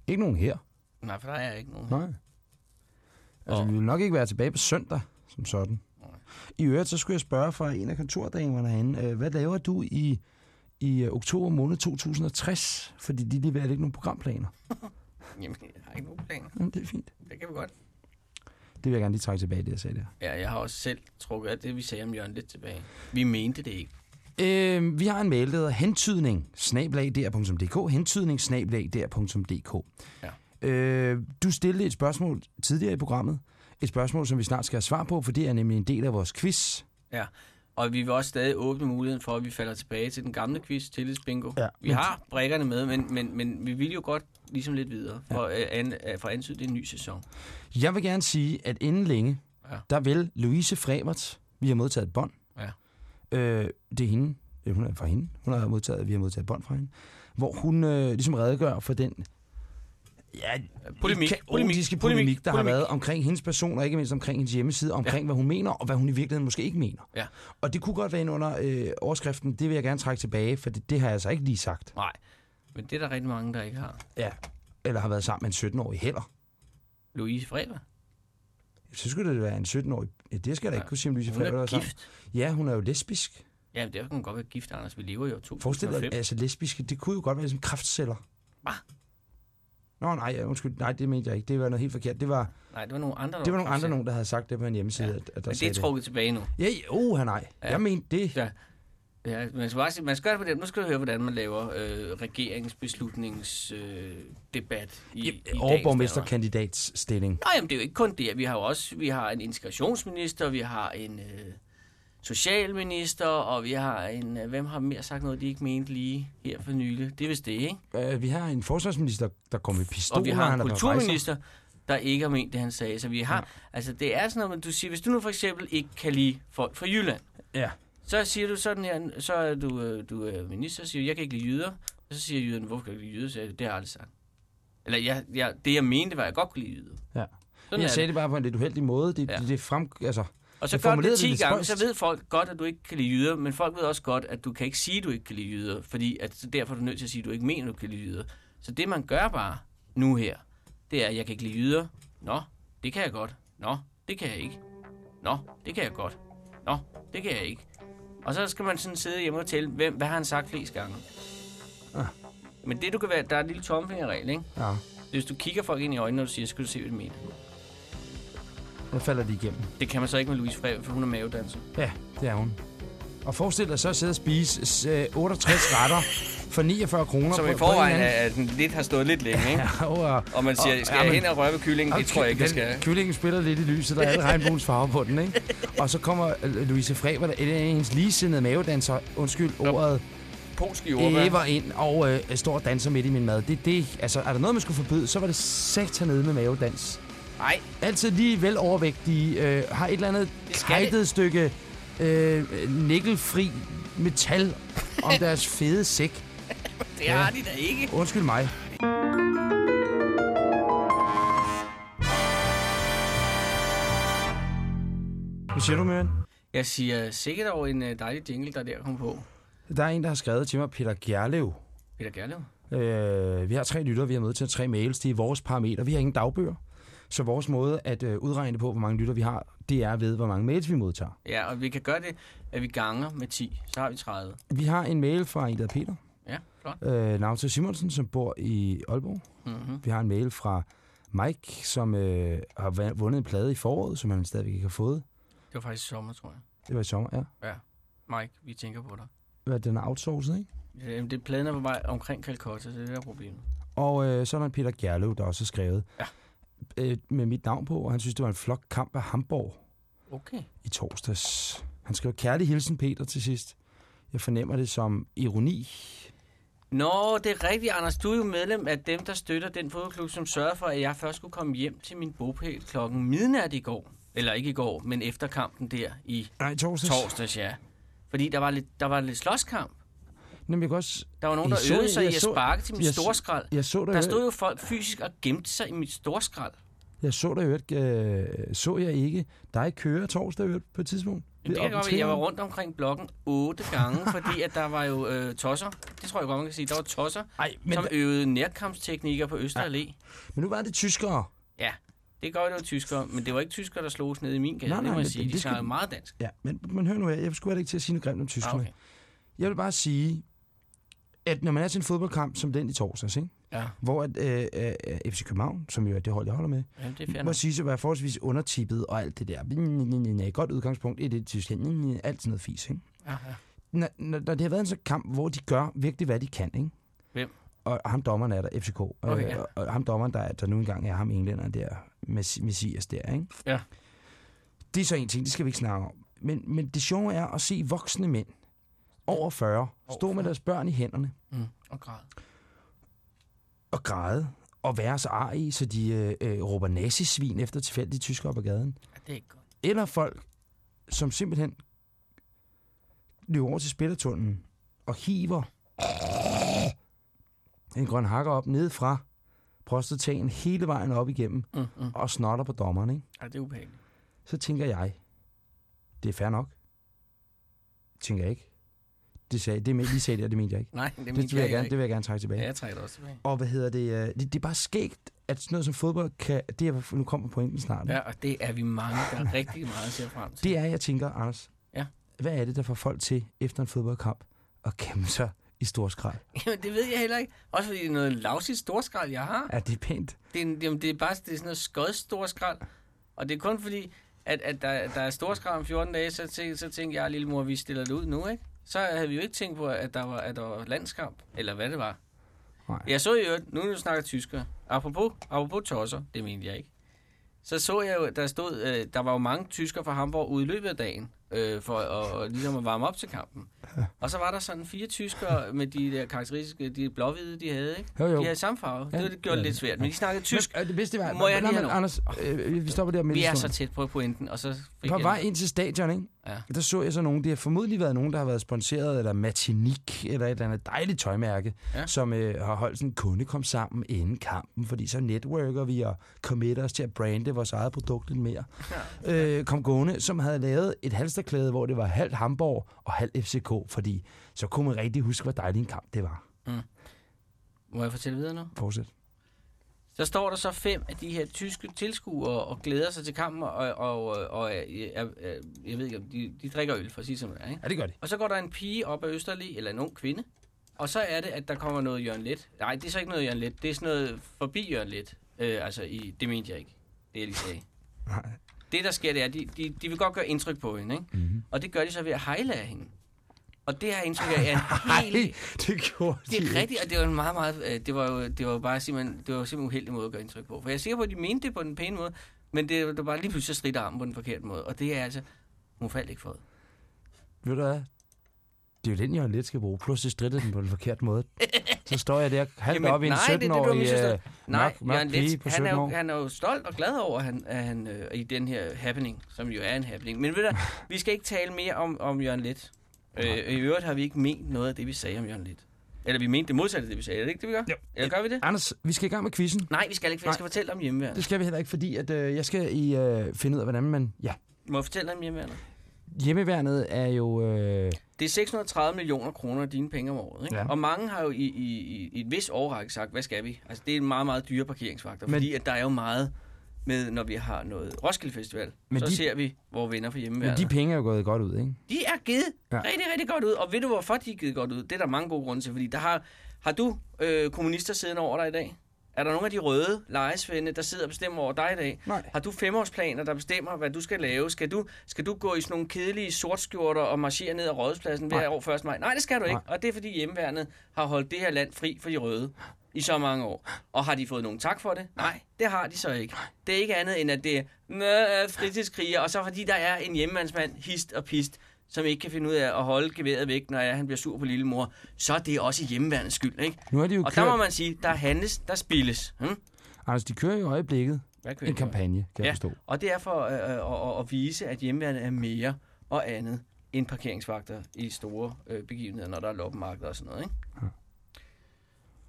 Ikke nogen her. Nej, for der er ikke nogen. Nej. Altså, Og- vi vil nok ikke være tilbage på søndag, som sådan. Nej. I øvrigt, så skulle jeg spørge fra en af kontordamerne herinde, øh, hvad laver du i, i øh, oktober måned 2060? Fordi de lige ved at lægge nogle programplaner. Jamen, jeg har ikke nogen planer. Jamen, det er fint. Det kan vi godt. Det vil jeg gerne lige trække tilbage, det jeg sagde der. Ja, jeg har også selv trukket alt det, vi sagde om Jørgen lidt tilbage. Vi mente det ikke. Øh, vi har en mail, der hedder hentydning snablag.dr.dk hentydning snablag.dr.dk Ja. øh, Du stillede et spørgsmål tidligere i programmet. Et spørgsmål, som vi snart skal have svar på, for det er nemlig en del af vores quiz. Ja. Og vi vil også stadig åbne muligheden for, at vi falder tilbage til den gamle quiz, tillidsbingo. Ja, vi har brækkerne med, men, men, men vi vil jo godt ligesom lidt videre, for, ja. an, øh, for at antyde, det en ny sæson. Jeg vil gerne sige, at inden længe, Ja. der vil Louise Frevert, vi har modtaget et bånd. Ja. Øh, det er hende. Øh, Hun er fra hende. Hun har modtaget, vi har modtaget et bånd fra hende. Hvor hun øh, ligesom redegør for den ja, Polemik. kaotiske Polemik. polemik, Polemik. der har Polemik. været omkring hendes person, og ikke mindst omkring hendes hjemmeside, omkring ja. hvad hun mener, og hvad hun i virkeligheden måske ikke mener. Ja. Og det kunne godt være ind under øh, overskriften, det vil jeg gerne trække tilbage, for det, det har jeg altså ikke lige sagt. Nej, men det er der rigtig mange, der ikke har. Ja. Eller har været sammen med en 17-årig heller. Louise Freber, Så skulle det være en 17-årig. Ja, det skal jeg da Ja. ikke kunne sige, om Louise hun Frevert er sammen. gift. Ja, hun er jo lesbisk. Ja, derfor kan hun godt være gift, Anders. Vi lever jo i Forestil 2005. dig, altså lesbiske, det kunne jo godt være som kraftceller. Hvad? Nå, nej, undskyld, nej, det mente jeg ikke. Det var noget helt forkert. Det var, Nej, det var nogle andre, det var nogle andre nogen, der havde sagt det på en hjemmeside, Ja. at, at der Men det er trukket tilbage nu. Ja, oh, nej. Ja. Jeg mente det. Ja. Ja, man skal, bare sige, man skal gøre det på den. Nu skal du høre, hvordan man laver øh, regeringsbeslutningsdebat øh, i, i, dagens Danmark. Overborgmesterkandidats stilling. Nå, jamen, det er jo ikke kun det. Vi har jo også vi har en integrationsminister, vi har en øh, socialminister, og vi har en... Øh, hvem har mere sagt noget, de ikke mente lige her for nylig? Det er vist det, ikke? Uh, vi har en forsvarsminister, der kommer med pistoler. Og vi har en er kulturminister, der ikke har ment det, han sagde. Så vi har... Ja. Altså, det er sådan noget, man- du siger, hvis du nu for eksempel ikke kan lide folk fra Jylland, Ja. så siger du sådan her, så er du, øh, du er minister og siger, jeg kan ikke lide jyder. Så Og så siger jyderne, hvorfor kan du ikke lide jyder? Så jeg, det har jeg aldrig sagt. Eller jeg, jeg, det, jeg mente, var, at jeg godt kunne lide jyder. Ja. Sådan jeg sagde det. det bare på en lidt uheldig måde. Det, ja. det, det frem, altså, Og så gør du det det 10 lidt gange, så ved folk godt, at du ikke kan lide jyder, men folk ved også godt, at du kan ikke sige, at du ikke kan lide jyder, fordi at, så derfor er du nødt til at sige, at du ikke mener, at du kan lide jyder. Så det, man gør bare nu her, det er, at jeg kan ikke lide jyder. Nå, det kan jeg godt. Nå, det kan jeg ikke. Nå, det kan jeg godt. Nå, det kan jeg ikke. Og så skal man sådan sidde hjemme og tælle, hvem, hvad har han sagt flest gange. Ah. Men det du kan være, der er en lille tomfingerregel, ikke? ja, Hvis du kigger folk ind i øjnene, når du siger, skal du se, hvad de mener. Der falder de igennem. Det kan man så ikke med Louise Freve, for hun er mavedanser. Ja, det er hun. Og forestil dig så at sidde og spise øh, 68 retter for 49 kroner. Som på- i forvejen en er, den lidt har stået lidt længe, ikke? Ja, og, Og man siger, Og- skal jeg hen og røre ved kyllingen? Det tror jeg ikke, jeg skal. Kyllingen spiller lidt i lyset, der er alle regnbuens farver på den, ikke? Og så kommer øh, Louise Freber, der er hendes ligesindede mavedanser, undskyld ordet, Polske jordbær. æver ind og øh, står og danser midt i min mad. Det, det, altså, er der noget, man skulle forbyde, så var det sat nede med mavedans. Nej, Altid lige vel overvægtige, øh, har et eller andet kajtet stykke øh, nikkelfri metal om deres fede sæk. det har de da ikke. Undskyld mig. Hvad siger du, Møren? Jeg siger sikkert over en øh, dejlig jingle, der der kom på. Der er en, der har skrevet til mig, Peter Gerlev. Peter Gerlev. Øh, vi har tre lyttere, vi har modtaget tre mails. Det er vores parametre. Vi har ingen dagbøger. Så vores måde at øh, udregne på, hvor mange lytter vi har, det er ved, hvor mange mails vi modtager. Ja, og vi kan gøre det, at vi ganger med 10. Så har vi 30. Vi har en mail fra en, der Peter. Ja, flot. Øh, Nauta Simonsen, som bor i Aalborg. Mm-hmm. Vi har en mail fra Mike, som øh, har vundet en plade i foråret, som han stadigvæk ikke har fået. Det var faktisk i sommer, tror jeg. Det var i sommer, ja. Mike, vi tænker på dig. Hvad, Den er outsourcet, ikke? Øh, Det pladen er på vej omkring Calcutta, så det er det, der er problemet. Og øh, så er der Peter Gerlev, der også har skrevet Ja. Øh, med mit navn på, og han synes, det var en flot kamp af Hamburg Okay. i torsdags. Han skrev kærlig hilsen, Peter, til sidst. Jeg fornemmer det som ironi. Nå, det er rigtigt, Anders. Du er jo medlem af dem, der støtter den fodboldklub, som sørgede for, at jeg først skulle komme hjem til min bopæl klokken midnat i går. Eller ikke i går, men efter kampen der i Nej, torsdags. torsdags, ja. Fordi der var lidt, der var lidt slåskamp. Jamen, jeg, kan også, Der var nogen, der øvede sig i at sparke til mit jeg så- storskrald. jeg så Der stod jo folk fysisk og gemte sig i mit storskrald. jeg så dig, øvrigt, øh, så jeg ikke dig køre torsdag øvrigt, på et tidspunkt. Det kan godt være, jeg var rundt omkring blokken otte gange, fordi at der var jo øh, tosser. Det tror jeg godt, man kan sige. Der var tosser, Ej, men, som øvede nærkampsteknikker på Øster Allé. men nu var det tyskere. Ja, det gør det var tyskere, men det var ikke tyskere, der slogs ned i min gade. Nej, det nej, må jeg sige. det De skal- meget dansk. Ja, men, men hør nu her, jeg skulle ikke til at sige noget grimt om Ah, tyskerne. okay. Jeg vil bare sige, at når man er til en fodboldkamp som den i torsdags, ikke? Ja, hvor at, øh, øh, FC København, som jo er det hold, jeg holder med, Jamen, det må sige at være forholdsvis undertippet og alt det der. Godt udgangspunkt, et et Tyskland, alt sådan noget fis, ikke? Ja, ja. Når, når, det har været en sådan kamp, hvor de gør virkelig, hvad de kan, ikke? Hvem? Og ham dommeren er der, FCK. Okay, ja. og, og ham dommeren, der, der nu engang er ham englænderen der, Messi- Messias der, ikke? Ja. Det er så en ting, det skal vi ikke snakke om. Men, men det sjove er at se voksne mænd over 40 stå med 40. deres børn i hænderne Mm, og græd. og græde og være så arige, så de øh, øh, råber nazisvin efter tilfældige tyskere på gaden. Ja, det er ikke godt. Eller folk, som simpelthen løber over til spillertunnelen og hiver en grøn hakker op ned fra prostataen hele vejen op igennem Mm, mm. og snotter på dommeren, ikke? Ja, det er ubehageligt. så tænker jeg, det er fair nok. Tænker jeg ikke. Det sagde, det lige sagde det, og det mente jeg ikke. Nej, det, Det, det vil jeg gerne, det vil jeg gerne trække tilbage. Ja, jeg trækker det også tilbage. Og hvad hedder det, øh, det? Det er bare skægt, at sådan noget som fodbold kan... Det er, nu kommer pointen snart. Ja, Ja. og det er vi mange, der er rigtig meget ser frem til. Det er, jeg tænker, Anders. Ja. Hvad er det, der får folk til efter en fodboldkamp at gemme sig i stor skrald? Jamen, det ved jeg heller ikke. Også fordi det er noget lavsigt storskrald, jeg har. Er det pænt? Det er, en- jamen, det er bare det er sådan noget skød storskrald. Og det er kun fordi, at, at der, der er storskrald om 14 dage, så, tænk, så tænkte jeg, lille mor, vi stiller det ud nu, ikke? Så havde vi jo ikke tænkt på, at der var, at der var landskamp, eller hvad det var. Nej. Jeg så jo, nu når du snakker tysker, apropos, apropos tosser, det mente jeg ikke, så så jeg jo, der stod, øh, der var jo mange tyskere fra Hamburg ude i løbet af dagen, øh, for at, og ligesom at varme op til kampen. Og så var der sådan fire tyskere med de der karakteristiske, de blåhvide, de havde, ikke? Jo, jo. De havde samme farve. Ja. Det, det gjorde det Ja. lidt svært, men de snakkede tysk. Men, øh, det bedste var... Må jeg lige have Anders, øh, vi stopper der med Vi er så tæt på pointen, og så fik På vej ind til stadion, ikke? Ja. Der så jeg så nogen, det har formodentlig været nogen, der har været sponsoreret eller Martinique eller et eller andet dejligt tøjmærke, Ja. som øh, har holdt sådan en kunde kom sammen inden kampen, fordi så networker vi og committer os til at brande vores eget produkt lidt mere. Øh, kom gående, som havde lavet et halsterklæde, hvor det var halvt Hamburg og halvt FCK, fordi så kunne man rigtig huske, hvor dejlig en kamp det var. Må jeg fortælle videre nu? Fortsæt. Så står der så fem af de her tyske tilskuere og glæder sig til kampen, og, og, og, og jeg, jeg, jeg ved ikke, om de, de drikker øl, for at sige som det er, ikke? Ja, det gør de. Og så går der en pige op ad Østerli, eller en ung kvinde, og så er det, at der kommer noget Jørgen Let. Nej, det er så ikke noget Jørgen Let, det er sådan noget forbi Jørgen Let. Øh, altså, i, det mente jeg ikke, det jeg lige sagde. Nej. Det, der sker, det er, at de, de, de vil godt gøre indtryk på hende, ikke? Mm-hmm. Og det gør de så ved at hejle af hende. Og det har jeg indtryk af, er en helt... det gjorde Det de er rigtigt, og det var en meget, meget... øh, Det var jo det var bare simpelthen, det var simpelthen uheldig måde at gøre indtryk på. For jeg er sikker på, at de mente det på den pæne måde, men det, det var bare lige pludselig stridt armen på den forkerte måde. Og det er altså... Hun faldt ikke for det. Ved du hvad? Det er jo den, jeg lidt skal bruge. Pludselig strittede den på den forkerte måde. Så står jeg der halvt op i en nej, det er det, du har 17-årig misforstået. øh, mørk, mørk pige på han, 17 er jo, han er jo stolt og glad over, at han, at han øh, i den her happening, som jo er en happening. Men ved du, vi skal ikke tale mere om, om Jørgen Let. Øh, I øvrigt har vi ikke ment noget af det, vi sagde om Jørgen Let. Eller vi mente det modsatte af det, vi sagde. Er det ikke det, vi gør? Jo. Eller gør vi det? Anders, vi skal i gang med quizzen. Nej, vi skal ikke, for jeg skal fortælle om hjemmeværende. Det skal vi heller ikke, fordi at, øh, jeg skal i øh, finde ud af, hvordan man... Ja, Må jeg fortælle om hjemmeværende? hjemmeværnet er jo... Øh, Det er 630 millioner kroner af dine penge om året. Ikke? Ja. Og mange har jo i, i, i, i et vis overrække sagt, hvad skal vi? Altså, det er en meget, meget dyre parkeringsfaktor, Men- fordi at der er jo meget med, når vi har noget Roskilde Festival, Men så de- ser vi vores venner for men hjemmeværende. de penge er jo gået godt ud, ikke? De er givet Ja. rigtig, rigtig godt ud. Og ved du, hvorfor de er givet godt ud? Det er der mange gode grunde til. Fordi der har, har du øh, kommunister siddende over dig i dag? Er der nogle af de røde lejesvende, der sidder og bestemmer over dig i dag? Nej. Har du femårsplaner, der bestemmer, hvad du skal lave? Skal du, skal du gå i sådan nogle kedelige sortskjorter og marchere ned ad rådhuspladsen hver år 1. maj? Nej, det skal du ikke. Nej. Og det er fordi hjemmeværnet har holdt det her land fri for de røde i så mange år. Og har de fået nogen tak for det? Nej, det har de så ikke. Det er ikke andet end, at det er "Nå, fritidskriger, og så fordi der er en hjemmeværnsmand, hist og pist, som ikke kan finde ud af at holde geværet væk, når han bliver sur på lillemor, så er det også hjemmeværnets skyld, ikke? Nu er de jo Og der kørt... må man sige, der handles, der spilles. Hmm? Anders, de kører jo i øjeblikket Hvad kører en kampagne, kan jeg Ja. forstå. Og det er for øh, øh, at, at vise, at hjemmeværnet er mere og andet end parkeringsvagter i store øh, begivenheder, når der er loppemarkeder og sådan noget. Ikke?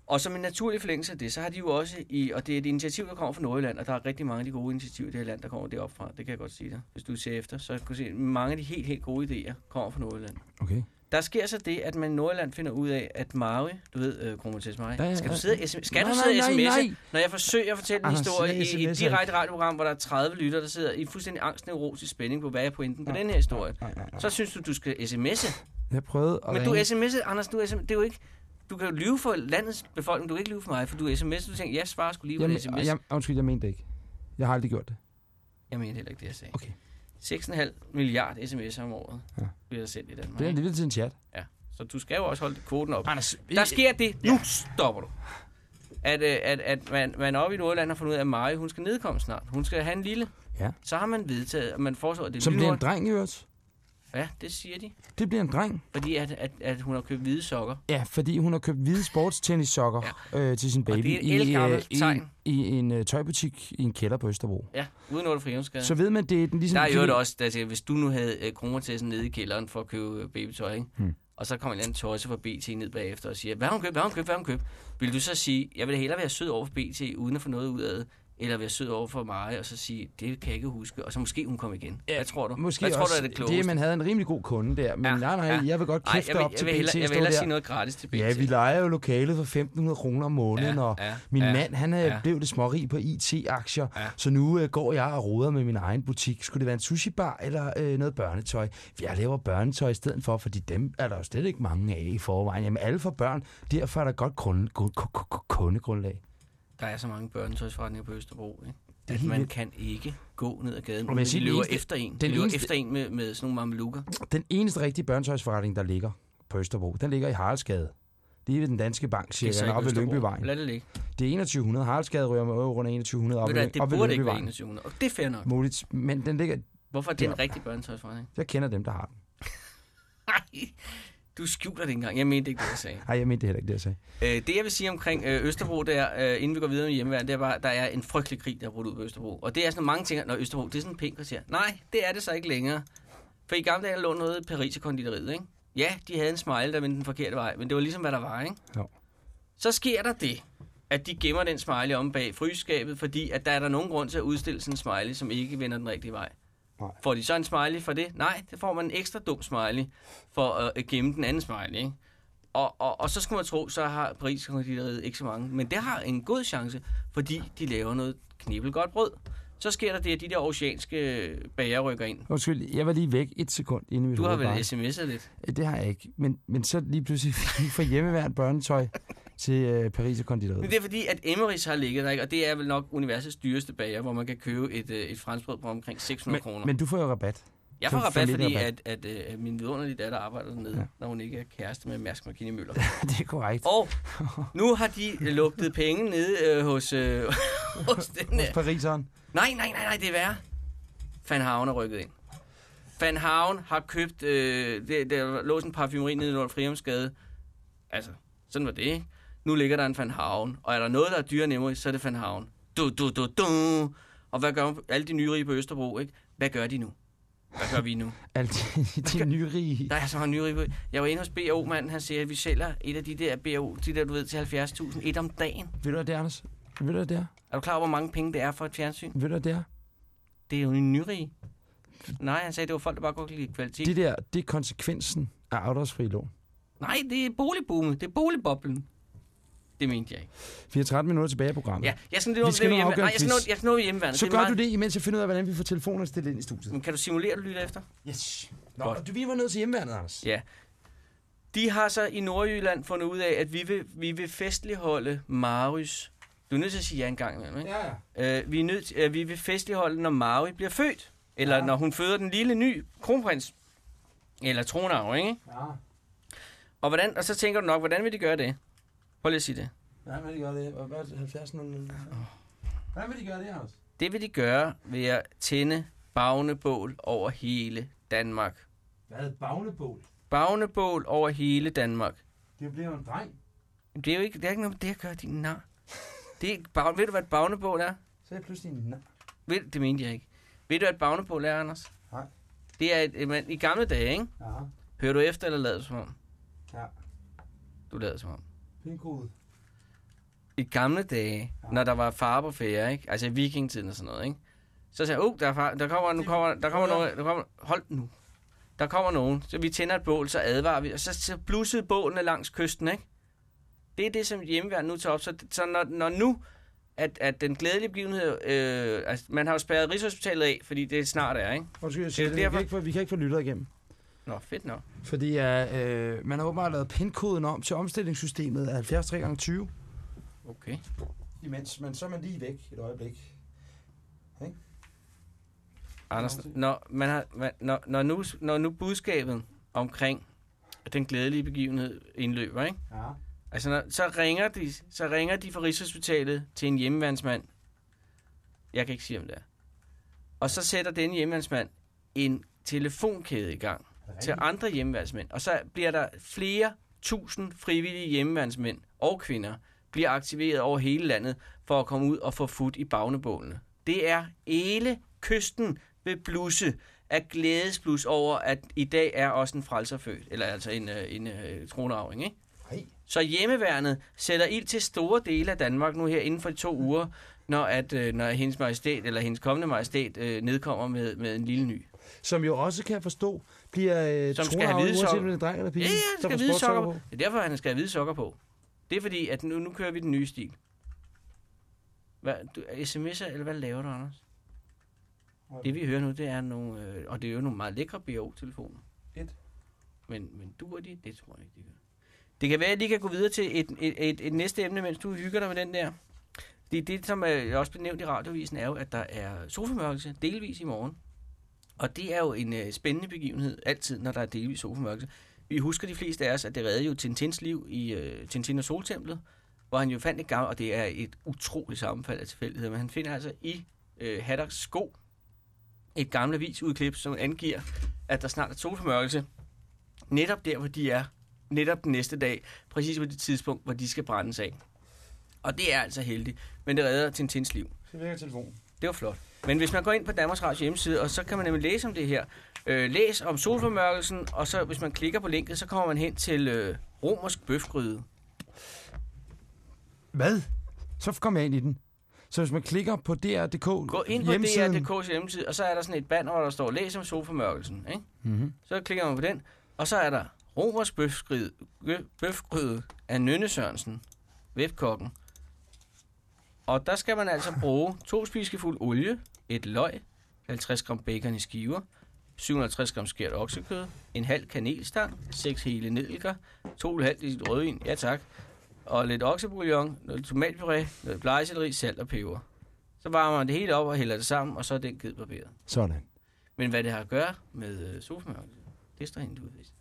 Og som en naturlig forlængelse af det, så har de jo også, i, og det er et initiativ, der kommer fra Nordjylland, og der er rigtig mange af de gode initiativer i det her land, der kommer deroppe fra. Det kan jeg godt sige dig. Hvis du ser efter, så kan du se, at mange af de helt, helt gode idéer kommer fra Nordjylland. Okay. Der sker så det, at man i Nordjylland finder ud af, at Mari, du ved, øh, Ja, ja, skal du sidde, og sm- skal Nej, du sidde og nej, nej, sms'e, nej. når jeg forsøger at fortælle en historie i, et direkte radioprogram, hvor der er 30 lytter, der sidder i fuldstændig angst, neurotisk spænding på, hvad er pointen på den her historie. Nej, nej, nej. Så synes du, du skal sms'e. Jeg prøvede at Men du ringe. sms'e, Anders, du sm- det er jo ikke... Du kan jo lyve for landets befolkning, du kan ikke lyve for mig, for du sms'e, du tænker, jeg svarer skulle lige på sms. jeg, undskyld, jeg mente det ikke. Jeg har aldrig gjort det. Jeg mener heller ikke det, jeg sagde. Okay. 6,5 milliard sms'er om året Ja. bliver der sendt i Danmark. Det er alligevel til en chat. Ja, så du skal jo også holde kvoten op. Anders, Der sker det. Nu stopper du. At, øh, at, at man, man oppe i Nordjylland har fundet ud af, at Mari, hun skal nedkomme snart. Hun skal have en lille. Ja. Så har man vedtaget, at man foreslår, at det er Som lille bliver en dreng i øvrigt. Ja, det siger de. Det bliver en dreng. Fordi at, at, at hun har købt hvide sokker. Ja, fordi hun har købt hvide sportstennissokker ja. øh, til sin baby det er et i, ældgammelt i, tegn. i en øh, tøjbutik i en kælder på Østerbro. Ja, uden under frihedsskade. Så ved man, det er den ligesom... Der er jo det også, der siger, hvis du nu havde øh, kronertessen nede i kælderen for at købe øh, babytøj, ikke? Hmm. og så kommer en eller anden tøjse fra BT ned bagefter og siger, hvad har hun købt, hvad har hun købt, hvad har hun købt? Vil du så sige, jeg vil hellere være sød over for BT, uden at få noget ud af det, eller være sød over for mig, og så sige, det kan jeg ikke huske, og så måske hun kommer igen. Hvad tror du? Måske hvad tror du er det klogeste? det, man havde en rimelig god kunde der. Men Ja, ja, nej, nej, ja. jeg vil godt kæfte jeg vil, op jeg til vil, BT. hellere, jeg vil hellere sige noget gratis til BT. Ja, vi leger jo lokalet for 1.500 kroner om måneden, Ja, og ja, min ja, mand, han er ja. blev det smårig på IT-aktier, Ja. så nu øh, går jeg og roder med min egen butik. Skulle det være en sushi-bar eller øh, noget børnetøj? Jeg laver børnetøj i stedet for, fordi dem er der jo slet ikke mange af i forvejen. Jamen alle for børn, derfor er der godt grund, grund, grund, kundegrundlag. Der er så mange børnetøjsforretninger på Østerbro, ikke? Det at man kan ikke gå ned ad gaden, Og men man de løber eneste- efter en. De den løber eneste- efter en med, med sådan nogle mamelukker. Den eneste rigtige børnetøjsforretning, der ligger på Østerbro, den ligger i Haraldsgade. Lige ved den danske bank, cirka, oppe ved. Lyngbyvejen. Lad det ligge. Det er 2100. Haraldsgade rører med rundt af 2100 Ved oppe du, ved, hvad, det oppe ved burde ikke være Lyngbyvejen. 2100. Og det er fair nok. Muligt, men den ligger... Hvorfor er det en rigtig børnetøjsforretning? Jeg kender dem, der har den. Nej, du skjuler det ikke engang. Jeg mente ikke det, jeg sagde. Nej, jeg mente det heller ikke, det jeg sagde. Øh, det jeg vil sige omkring øh, Østerbro, der, øh, inden vi går videre med hjemmeværn, det er bare, der er en frygtelig krig, der er brudt ud på Østerbro. Og det er sådan mange ting, når Østerbro, det er sådan en pænt kvarter. Nej, det er det så ikke længere. For i gamle dage lå noget i Paris konditoriet, ikke? Ja, de havde en smile, der vendte den forkerte vej, men det var ligesom, hvad der var, ikke? Jo. Så sker der det, at de gemmer den smiley om bag fryseskabet, fordi at der er der nogen grund til at udstille sådan en smiley, som ikke vender den rigtige vej. Nej. Får de så en smiley for det? Nej, det får man en ekstra dum smiley for at øh, gemme den anden smiley, ikke? Og, og, og så skulle man tro, så har Paris konditoriet ikke så mange. Men det har en god chance, fordi de laver noget knibbelgodt brød. Så sker der det, at de der oceanske bager rykker ind. Undskyld, jeg var lige væk et sekund inde i mit Du har vel sms'et lidt? Øh, Det har jeg ikke. Men, men så lige pludselig fik vi fra hjemmeværende børnetøj til øh, Paris og Men konditoriet. det er fordi, at Emmerys har ligget der, ikke? og det er vel nok universets dyreste bager, hvor man kan købe et, øh, et franskbrød på omkring 600 kroner. Men, du får jo rabat. jeg får rabat, fordi familierabat. at, at, at min vidunderlige datter arbejder dernede, Ja. når hun ikke er kæreste med Mærsk Markini Møller. det er korrekt. Og nu har de øh, lugtet penge nede øh, hos, øh, hos den Hos her. Pariseren. Nej, nej, nej, nej, det er værre. Van Havn er rykket ind. Van Havn har købt, øh, det, der lå sådan en parfumeri nede i Nord Friumsgade. Altså, sådan var det, ikke? Nu ligger der en Van Havn, og er der noget, der er dyre nemmere, så er det Van Havn. Du, du, du, du. Og hvad gør alle de nyrige på Østerbro, ikke? Hvad gør de nu? Hvad gør vi nu? Alt de, nyrige. Der er så mange nyrige på. Jeg var inde hos BO, manden, han siger, at vi sælger et af de der BO, de der, du ved, til 70.000, et om dagen. Ved du, hvad det er, Anders? Ved du, hvad det er? Er du klar over, hvor mange penge det er for et fjernsyn? Ved du, hvad det er? Det er jo en nyrige. Nej, han sagde, det var folk, der bare kunne lide kvalitet. Det der, det er konsekvensen af afdragsfri lån. Nej, det er boligboomet. Det er boligboblen. Det mente jeg ikke. Vi har 13 minutter tilbage i programmet. Ja, jeg skal, Vi nå, skal det nå hjemme. afgøre Nej, jeg skal, nå, jeg skal nå hjemmeværende. Så gør er du meget... det, imens jeg finder ud af, hvordan vi får telefonerne stillet ind i studiet. Men kan du simulere, at du lytter efter? Yes. Nå, Godt. du, vi var nødt til hjemmeværnet, Anders. Ja. De har så i Nordjylland fundet ud af, at vi vil, vi vil festligholde Marius. Du er nødt til at sige ja en gang imellem, ikke? Ja. Øh, vi, er nødt til, øh, vi vil festligholde, når Maui bliver født. Eller ja. når hun føder den lille ny kronprins. Eller tronarv, ikke? Ja. Og, hvordan, og så tænker du nok, hvordan vil de gøre det? Prøv lige at sige det. Hvordan vil de gøre det? Hvad er det? 70 00? Hvordan vil de gøre det, Anders? Det vil de gøre ved at tænde bagnebål over hele Danmark. Hvad er bagnebål? Bagnebål over hele Danmark. Det bliver jo en dreng. Det er jo ikke, det er ikke noget med det at gøre, din nar. Det er, bag, ved du, hvad et bagnebål er? Så er jeg pludselig en nej. Ved, det mente jeg ikke. Ved du, hvad et bagnebål er, Anders? Nej. Det er et, man, i gamle dage, ikke? Ja. Hører du efter, eller lader som om? Ja. Du lader som om. Pindkode. I gamle dage, Ja. når der var far på ferie, ikke? altså i vikingetiden og sådan noget, ikke? så sagde jeg, uh, der, er far, der kommer, nu kommer, der kommer nogen, der kommer, hold nu. Der kommer nogen, så vi tænder et bål, så advarer vi, og så, så blussede bålene langs kysten, ikke? Det er det, som hjemmeværende nu tager op. Så, så når, når nu, at, at den glædelige begivenhed, øh, altså, man har jo spærret Rigshospitalet af, fordi det snart er, ikke? Undskyld, jeg siger Det det. er Vi kan, derfor- ikke få, vi kan ikke få lyttet igennem. Nå, fedt nok. Fordi uh, øh, man har åbenbart lavet pindkoden om til omstillingssystemet af 70 3 gange 20 Okay. Imens, men så er man lige væk et øjeblik. Anders, når, man har, man, når, når, nu, når nu budskabet omkring den glædelige begivenhed indløber, ikke? Ja. Altså, når, så, ringer de, så ringer de fra Rigshospitalet til en hjemmeværnsmand. Jeg kan ikke sige, om det er. Og så sætter denne hjemmeværnsmand en telefonkæde i gang til andre hjemmeværnsmænd. Og så bliver der flere tusind frivillige hjemmeværnsmænd og kvinder bliver aktiveret over hele landet for at komme ud og få fod i bagnebålene. Det er hele kysten ved blusse af glædesblus over, at i dag er også en frelser født. Eller altså en, øh, en, en tronarving, ikke? Nej. Så hjemmeværnet sætter ild til store dele af Danmark nu her inden for de to uger, når, at, øh, når hendes majestæt, eller hendes kommende majestæt, øh, nedkommer med, med en lille ny. Som jo også kan jeg forstå, bliver øh, Som skal have hvide uanset sokker. er dreng eller pige. Ja, ja, skal have hvide sokker på. Det er derfor, han skal have hvide sokker på. Det er fordi, at nu, nu kører vi den nye stil. Hvad, du, sms'er, eller hvad laver du, Anders? Det vi hører nu, det er nogle, øh, og det er jo nogle meget lækre BO-telefoner. Et. Men, men duer de? Det tror jeg ikke, de gør. Det kan være, at jeg lige kan gå videre til et, et, et, et næste emne, mens du hygger dig med den der. Det, det som øh, også blev nævnt i radiovisen, er jo, at der er sofamørkelse delvis i morgen. Og det er jo en øh, spændende begivenhed, altid, når der er delvis solformørkelse. Vi husker de fleste af os, at det reddede jo Tintins liv i øh, Tintin og Soltemplet, hvor han jo fandt et gammelt, og det er et utroligt sammenfald af tilfældigheder, men han finder altså i øh, Haddocks sko et gammelt avisudklip, som angiver, at der snart er solformørkelse. Netop der, hvor de er. Netop den næste dag. Præcis på det tidspunkt, hvor de skal brændes af. Og det er altså heldigt. Men det redder Tintins liv. Så virker telefonen. Det var flot. Men hvis man går ind på Danmarks Radio hjemmeside, og så kan man nemlig læse om det her. Øh, læs om solformørkelsen, og så hvis man klikker på linket, så kommer man hen til øh, romersk bøfgryde. Hvad? Så kommer jeg ind i den. Så hvis man klikker på DR.dk Gå ind på DR.dk's hjemmeside, og så er der sådan et banner, hvor der står, læs om solformørkelsen. Ikke? Mhm. Så klikker man på den, og så er der romersk bøfgryde, bøfgryde af Nynne Sørensen, webkokken. Og der skal man altså bruge to spisefuld olie, et løg, 50 gram bacon i skiver, 750 gram skært oksekød, en halv kanelstang, 6 hele nelliker, 2,5 liter rødvin, ja tak, og lidt oksebouillon, noget tomatpuré, noget blegeselleri, salt og peber. Så varmer man det hele op og hælder det sammen, og så er den givet barberet. Sådan. Men hvad det har at gøre med øh, sofamørket, det står helt udvist.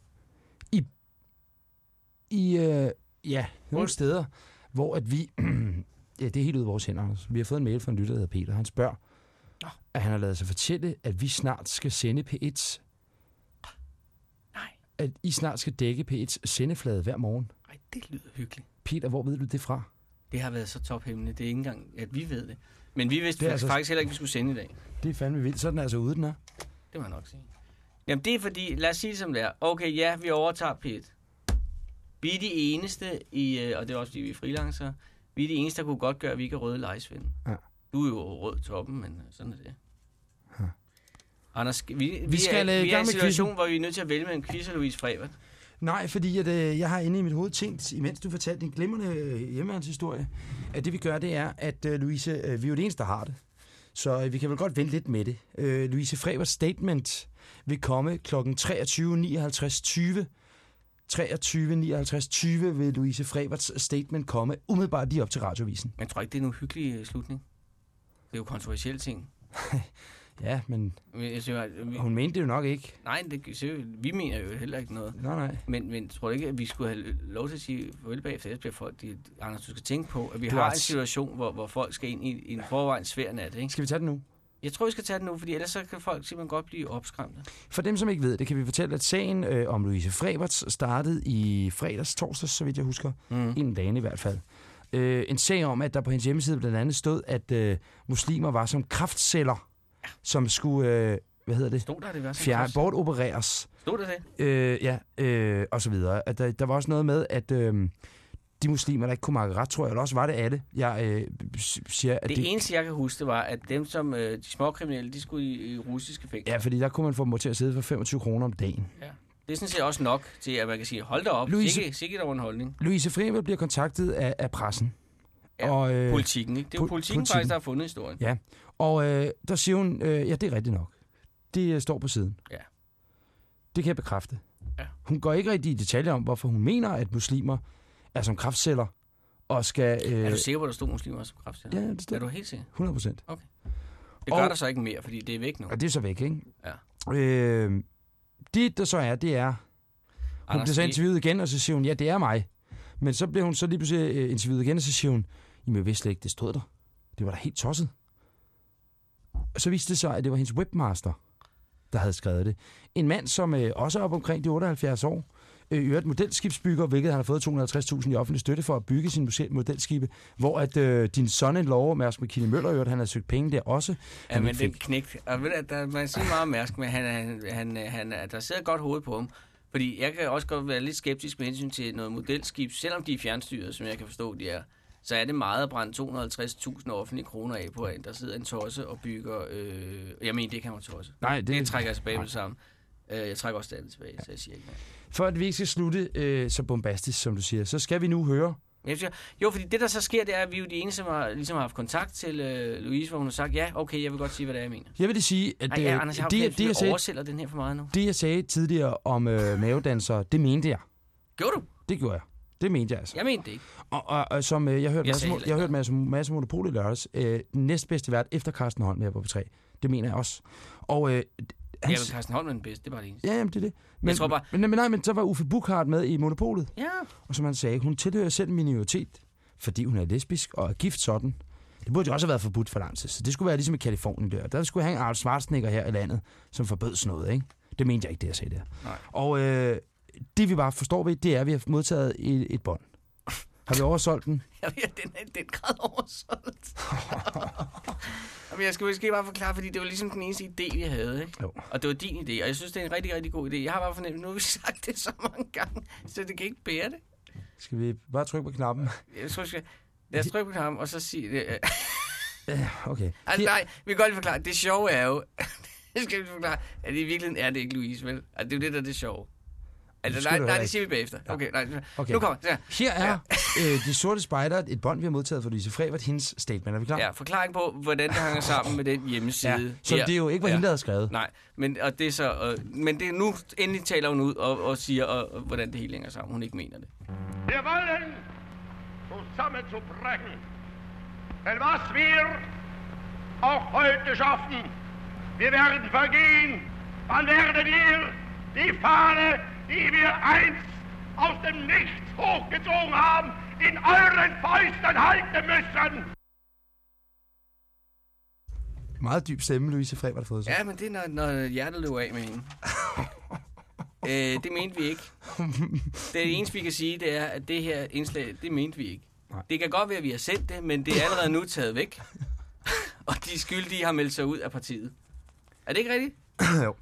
I, øh, ja, nogle steder, hvor at vi... ja, det er helt ude af vores hænder. Anders. Vi har fået en mail fra en lytter, der hedder Peter. Han spørger, Nå. at han har lavet sig fortælle, at vi snart skal sende P1. Nej. At I snart skal dække P1's sendeflade hver morgen. Ej, det lyder hyggeligt. Peter, hvor ved du det fra? Det har været så tophemmeligt. Det er ikke engang, at vi ved det. Men vi vidste Det faktisk, altså- faktisk heller ikke, at vi skulle sende i dag. Det er fandme vildt. Så er altså ude, den er. Det må jeg nok sige. Jamen, det er fordi, lad os sige det som det er. Okay, ja, vi overtager P1. Vi er de eneste, i, øh, og det er også fordi, vi er freelancere, vi er de eneste, der kunne godt gøre, at vi ikke er røde lejesvend. Ja. Du er jo rød toppen, men øh, sådan er det. Ja. Anders, vi, vi, Vi skal, er, øh, vi er i en situation, quizzen. hvor vi er nødt til at vælge med en quiz og Louise Frevert. Nej, fordi at, øh, jeg har inde i mit hoved tænkt, imens du fortalte din glimrende øh, hjemmeværnshistorie, at det vi gør, det er, at øh, Louise, øh, vi er jo det eneste, der har det. Så øh, vi kan vel godt vente lidt med det. Øh, Louise Freberts statement vil komme kl. 23.59.20. 23.59.20 vil Louise Freberts statement komme umiddelbart lige op til radiovisen. Men jeg tror ikke, det er en uhyggelig øh, slutning. Det er jo kontroversielle ting. Ja, men Men Jeg at vi, hun mente det jo nok ikke. nej, det, så, vi mener jo heller ikke noget. Nej, nej. Men, men tror du ikke, at vi skulle have lov til at sige farvel bagefter? Ellers bliver folk, de, Anders, du skal tænke på, at vi Du har en situation, hvor, hvor folk skal ind i, i en forvejen svær nat. Ikke? Skal vi tage det nu? Jeg tror, vi skal tage det nu, fordi ellers så kan folk simpelthen godt blive opskræmte. For dem, som ikke ved det, kan vi fortælle, at sagen øh, om Louise Freberts startede i fredags, torsdags, så vidt jeg husker. Mm. En dag i hvert fald. Øh, en sag om, at der på hendes hjemmeside blandt andet stod, at øh, muslimer var som kraftceller, som skulle, øh, hvad hedder det, Stod der det værste? fjerne, bortopereres, Stod der det? øh, ja, øh, og så videre. At der, der var også noget med, at øh, de muslimer, der ikke kunne markere ret, tror jeg, eller også var det alle. Jeg øh, siger, at Det, det eneste, jeg kan huske, det var, at dem, som øh, de små kriminelle, de skulle i, i russiske fængsler. Ja, fordi der kunne man få dem til at sidde for 25 kroner om dagen. Det er sådan set også nok til, at man kan sige, hold da op, Louise- sikke, sikke der var en holdning. Louise Freber bliver kontaktet af, af pressen. Ja, og, øh, Politikken, ikke? Det er jo po- politikken, politikken. faktisk, der har fundet historien. Ja, og øh, der siger hun, øh, ja, det er rigtigt nok. Det øh, står på siden. Ja. Det kan jeg bekræfte. Ja. Hun går ikke rigtig i detaljer om, hvorfor hun mener, at muslimer er som kraftceller og skal... Øh, Er du sikker på, at der stod muslimer som kraftceller? Ja, det Er står du helt sikker? 100 procent. Det gør Og- der så ikke mere, fordi det er væk nu. Og det er så væk, ikke? Ja. Øh, det, der så er, det er... Hun Anders, bliver så interviewet igen, og så siger hun, ja, det er mig. Men så bliver hun så lige pludselig øh, interviewet igen, og så siger hun, jamen jeg vidste slet ikke, det stod der. Det var da helt tosset. Og så viste det sig, at det var hendes webmaster, der havde skrevet det. En mand, som øh, også er op omkring de 78 år, øh, i øvrigt modelskibsbygger, hvilket han har fået 250.000 i offentlig støtte for at bygge sine muse- modelskibe, hvor at øh, din son-in-law, Mærsk McKinney Møller, øvrigt, han har søgt penge der også. Ja, men fik. knægt. Og ved du, at der, man siger meget om Mærsk, men han, han, han, han, der sidder godt hoved på ham. Fordi jeg kan også godt være lidt skeptisk med hensyn til noget modelskib, selvom de er fjernstyret, som jeg kan forstå, de er. Så er det meget at brænde 250.000 offentlige kroner af på, at der sidder en tosse og bygger... Øh, jeg mener, det kan man tosse. Nej, det, Det trækker jeg tilbage med det samme. Øh, jeg trækker også det tilbage, så jeg siger ikke noget. For at vi ikke skal slutte øh, så bombastisk, som du siger, så skal vi nu høre jo, fordi det, der så sker, det er, at vi er jo de eneste, som har, ligesom har haft kontakt til øh, Louise, hvor hun har sagt, ja, okay, jeg vil godt sige, hvad det er, jeg mener. Jeg vil lige sige, at Ej, øh, ja, Anders, jeg det, det, det, det, jeg sagde, den her for meget nu. det, jeg sagde tidligere om øh, mavedansere, det mente jeg. Gjorde du? Det gjorde jeg. Det mente jeg altså. Jeg mente det ikke. Og, og, og som øh, jeg hørte Jeg heller jeg hørte Mads, Mads Monopol i lørdags, øh, den næstbedste vært efter Carsten Holm her på P3. Det mener jeg også. Og øh, Jeg hans, vil Carsten Holm er den bedste, det bare det eneste. ja, jamen, det er det. Men, tror bare- men, men, nej, men så var Uffe Buchhardt med i Monopolet, Ja. og som han sagde, hun tilhører selv en minoritet, fordi hun er lesbisk og er gift sådan. Det burde jo også have været forbudt for lang tid, så det skulle være ligesom i Kalifornien der. Der skulle have en Arnold Schwarzenegger her i landet, som forbød sådan noget, ikke? Det mente jeg ikke, det jeg sagde der. Nej. Og øh, det vi bare forstår ved, det er, at vi har modtaget et, et bånd. Har vi oversolgt den? Ved, den er i den grad oversolgt. Jamen, jeg skal måske bare forklare, fordi det var ligesom den eneste idé, vi havde, ikke? Jo. Og det var din idé, og jeg synes, det er en rigtig, rigtig god idé. Jeg har bare fornemt, nu har vi sagt det så mange gange, så det kan ikke bære det. Skal vi bare trykke på knappen? Jeg tror, jeg skal... Lad os trykke på ham, og så sige det. Ja, okay. Altså, nej, vi kan godt forklare. Det sjove er jo... det skal vi forklare. At i virkeligheden er det ikke Louise, vel? Altså, det er jo det, der er det sjove. Altså, nej, nej, det siger vi bagefter. Okay, nej. Okay. Nu kommer det. Her er øh, De Sorte Spejder, et bånd, vi har modtaget fra Louise Frevert, hendes statement. Er vi klar? Ja, forklaring på, hvordan det hænger sammen med den hjemmeside. ja. Så her. det er jo ikke, hvad Ja. hende, der havde skrevet. Nej, men, og det er så, øh, men det er nu endelig taler hun ud og, og siger, og, og, hvordan det hele hænger sammen. Hun ikke mener det. Wir wollen zusammenzubrechen. Denn was wir auch heute schaffen, wir werden vergehen, dann werden wir die Fahne, die wir einst aus dem Nichts hochgezogen haben, in euren Fäusten halten müssen. Meget dyb stemme, Louise Frevert har fået så. Ja, men det er, når, når hjertet løber af med hende. øh, det mente vi ikke. Det eneste, vi kan sige, det er, at det her indslag, det mente vi ikke. Nej. Det kan godt være, at vi har sendt det, men det er allerede nu taget væk. og de skyldige har meldt sig ud af partiet. Er det ikke rigtigt? jo.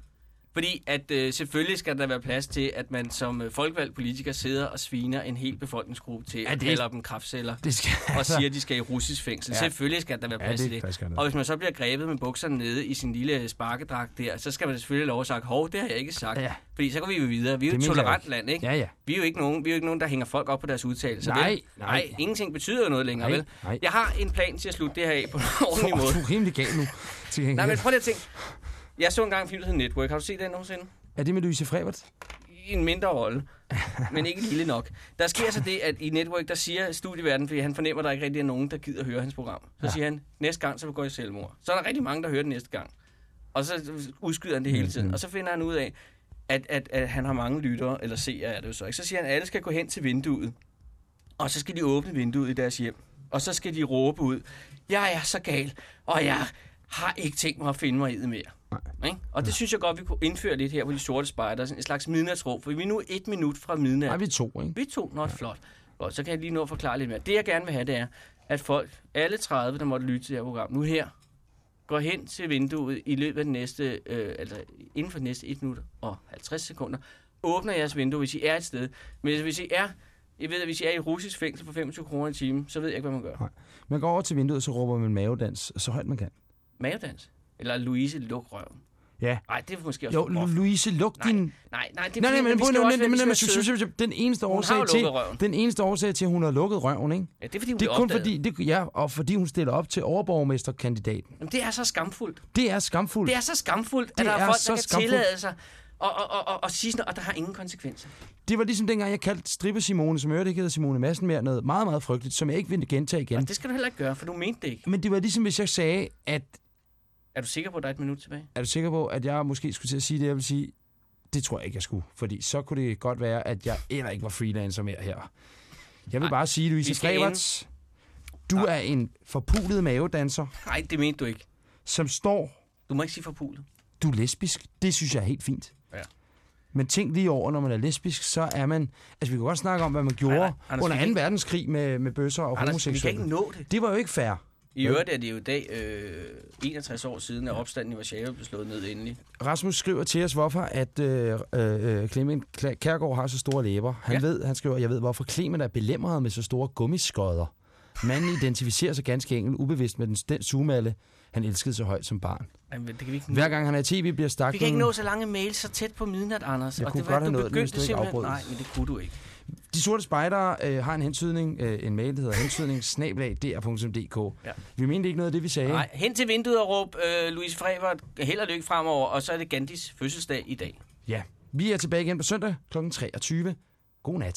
Fordi at øh, selvfølgelig skal der være plads til, at man som øh, folkevalgt politiker sidder og sviner en hel befolkningsgruppe til, Ja, ja, det- det... kalder dem kraftceller, Det skal, og siger, at de skal i russisk fængsel. Ja. Ja. Selvfølgelig skal der være Ja, plads det til det. Og hvis man så bliver grebet med bukserne nede i sin lille sparkedragt der, så skal man selvfølgelig lov at sige, hov, det har jeg ikke sagt. Ja. Fordi så går vi jo videre. Vi er jo et tolerant land, ikke? Ja, ja. Vi er jo ikke nogen, vi er jo ikke nogen der hænger folk op på deres udtalelser. Nej, vel? nej. nej. ingenting betyder jo noget længere, Nej, vel? nej. Jeg har en plan til at slutte det her af på en ordentlig måde. Du er rimelig gal nu. Nej, men prøv lige at tænke. Jeg så engang en film, der hedder Network. Har du set den nogensinde? Er det med Louise Frevert? i en mindre rolle, men ikke lille nok. Der sker så det, at i Network, der siger studieverden, fordi han fornemmer, at der ikke rigtig er nogen, der gider høre hans program. Så Ja. siger han, næste gang, så går jeg i selvmord. Så er der rigtig mange, der hører det næste gang. Og så udskyder han det hele tiden. Mhm. Og så finder han ud af, at, at, at han har mange lyttere, eller seere er det jo så ikke. Så siger han, at alle skal gå hen til vinduet, og så skal de åbne vinduet i deres hjem. Og så skal de råbe ud, jeg er så gal, og jeg har ikke tænkt mig at finde mig i det mere. Nej. Ikke? Og det synes jeg godt, vi kunne indføre lidt her på de sorte spejder. En slags midnatsråb, for vi er nu et minut fra midnat. Nej, vi er to, ikke? Vi to, not flot. Godt, så kan jeg lige nå at forklare lidt mere. Det, jeg gerne vil have, det er, at folk, alle 30, der måtte lytte til det her program, nu her, går hen til vinduet i løbet af den næste, øh, altså inden for de næste 1 minut og 50 sekunder, åbner jeres vindue, hvis I er et sted. Men hvis I er, jeg ved, at hvis I er i russisk fængsel for 25 kroner i timen, så ved jeg ikke, hvad man gør. Nej. Man går over til vinduet, så råber man mavedans så højt man kan. Mavedans? Eller Louise, luk røven. Ja. Nej, det er måske også Jo. Louise, luk Nej, din... Nej, nej, det er Nej, nej, men, prøv også men, men, men, den eneste årsag til, den eneste årsag til, at hun har lukket røven, ikke? Ja, det er fordi, hun Det er kun fordi, det, ja, og fordi hun stiller op til overborgmesterkandidaten. Jamen, det er så skamfuldt. Det er skamfuldt. Det er så skamfuldt, at Det der er, er folk, der kan skamfuldt. tillade sig og, og, og, og, og sige sådan, og der har ingen konsekvenser. Det var ligesom dengang, jeg kaldte Stripper Simone, som øvrigt ikke hedder Simone Madsen mere, noget meget, meget frygteligt, som jeg ikke ville gentage igen. Og det skal du heller ikke gøre, for du mente det ikke. Men det var ligesom, hvis jeg sagde, at Er du sikker på, at der er et minut tilbage? er du sikker på, at jeg måske skulle til at sige det, jeg vil sige? Det tror jeg ikke, jeg skulle. Fordi så kunne det godt være, at jeg eller ikke var freelancer mere her. Jeg vil Nej, bare sige, Louise Freberts, du er en forpulet mavedanser, Nej, det mente du ikke. som står, Du må ikke sige forpulet. du er lesbisk. Det synes jeg er helt fint. Ja. Men tænk lige over, når man er lesbisk, så er man... Altså, vi kan godt snakke om, hvad man gjorde nej, Anders, under vi kan 2. ikke- verdenskrig med, med bøsser og Anders, vi kan homoseksuelle. ikke nå det. Det var jo ikke fair. I øvrigt er det jo i dag øh, 61 år siden, at opstanden i Warszawa blev slået ned endelig. Rasmus skriver til os, hvorfor at øh, øh, Clement Kla- Kærgaard har så store læber. Han Ja. ved, han skriver, jeg ved, hvorfor Clement er belemret med så store gummiskodder. Manden identificerer sig ganske enkelt ubevidst med den, den sumalle, han elskede så højt som barn. Jamen, det kan vi ikke. Hver gang han er i tv, bliver stak Vi kan ikke nå så lange mails så tæt på midnat, Anders. Jeg og kunne det var, godt have nået den, hvis du ikke afbrød. Nej, men det kunne du ikke. De sorte spejdere øh, har en hentydning, øh, en mail, der hedder hentydning snablag.dr.dk. Ja. Vi mente ikke noget af det, vi sagde. Nej, hen til vinduet og råb øh, Louise Frevert, held og lykke fremover, og så er det Gandhis fødselsdag i dag. Ja. Vi er tilbage igen på søndag kl. 23. God nat.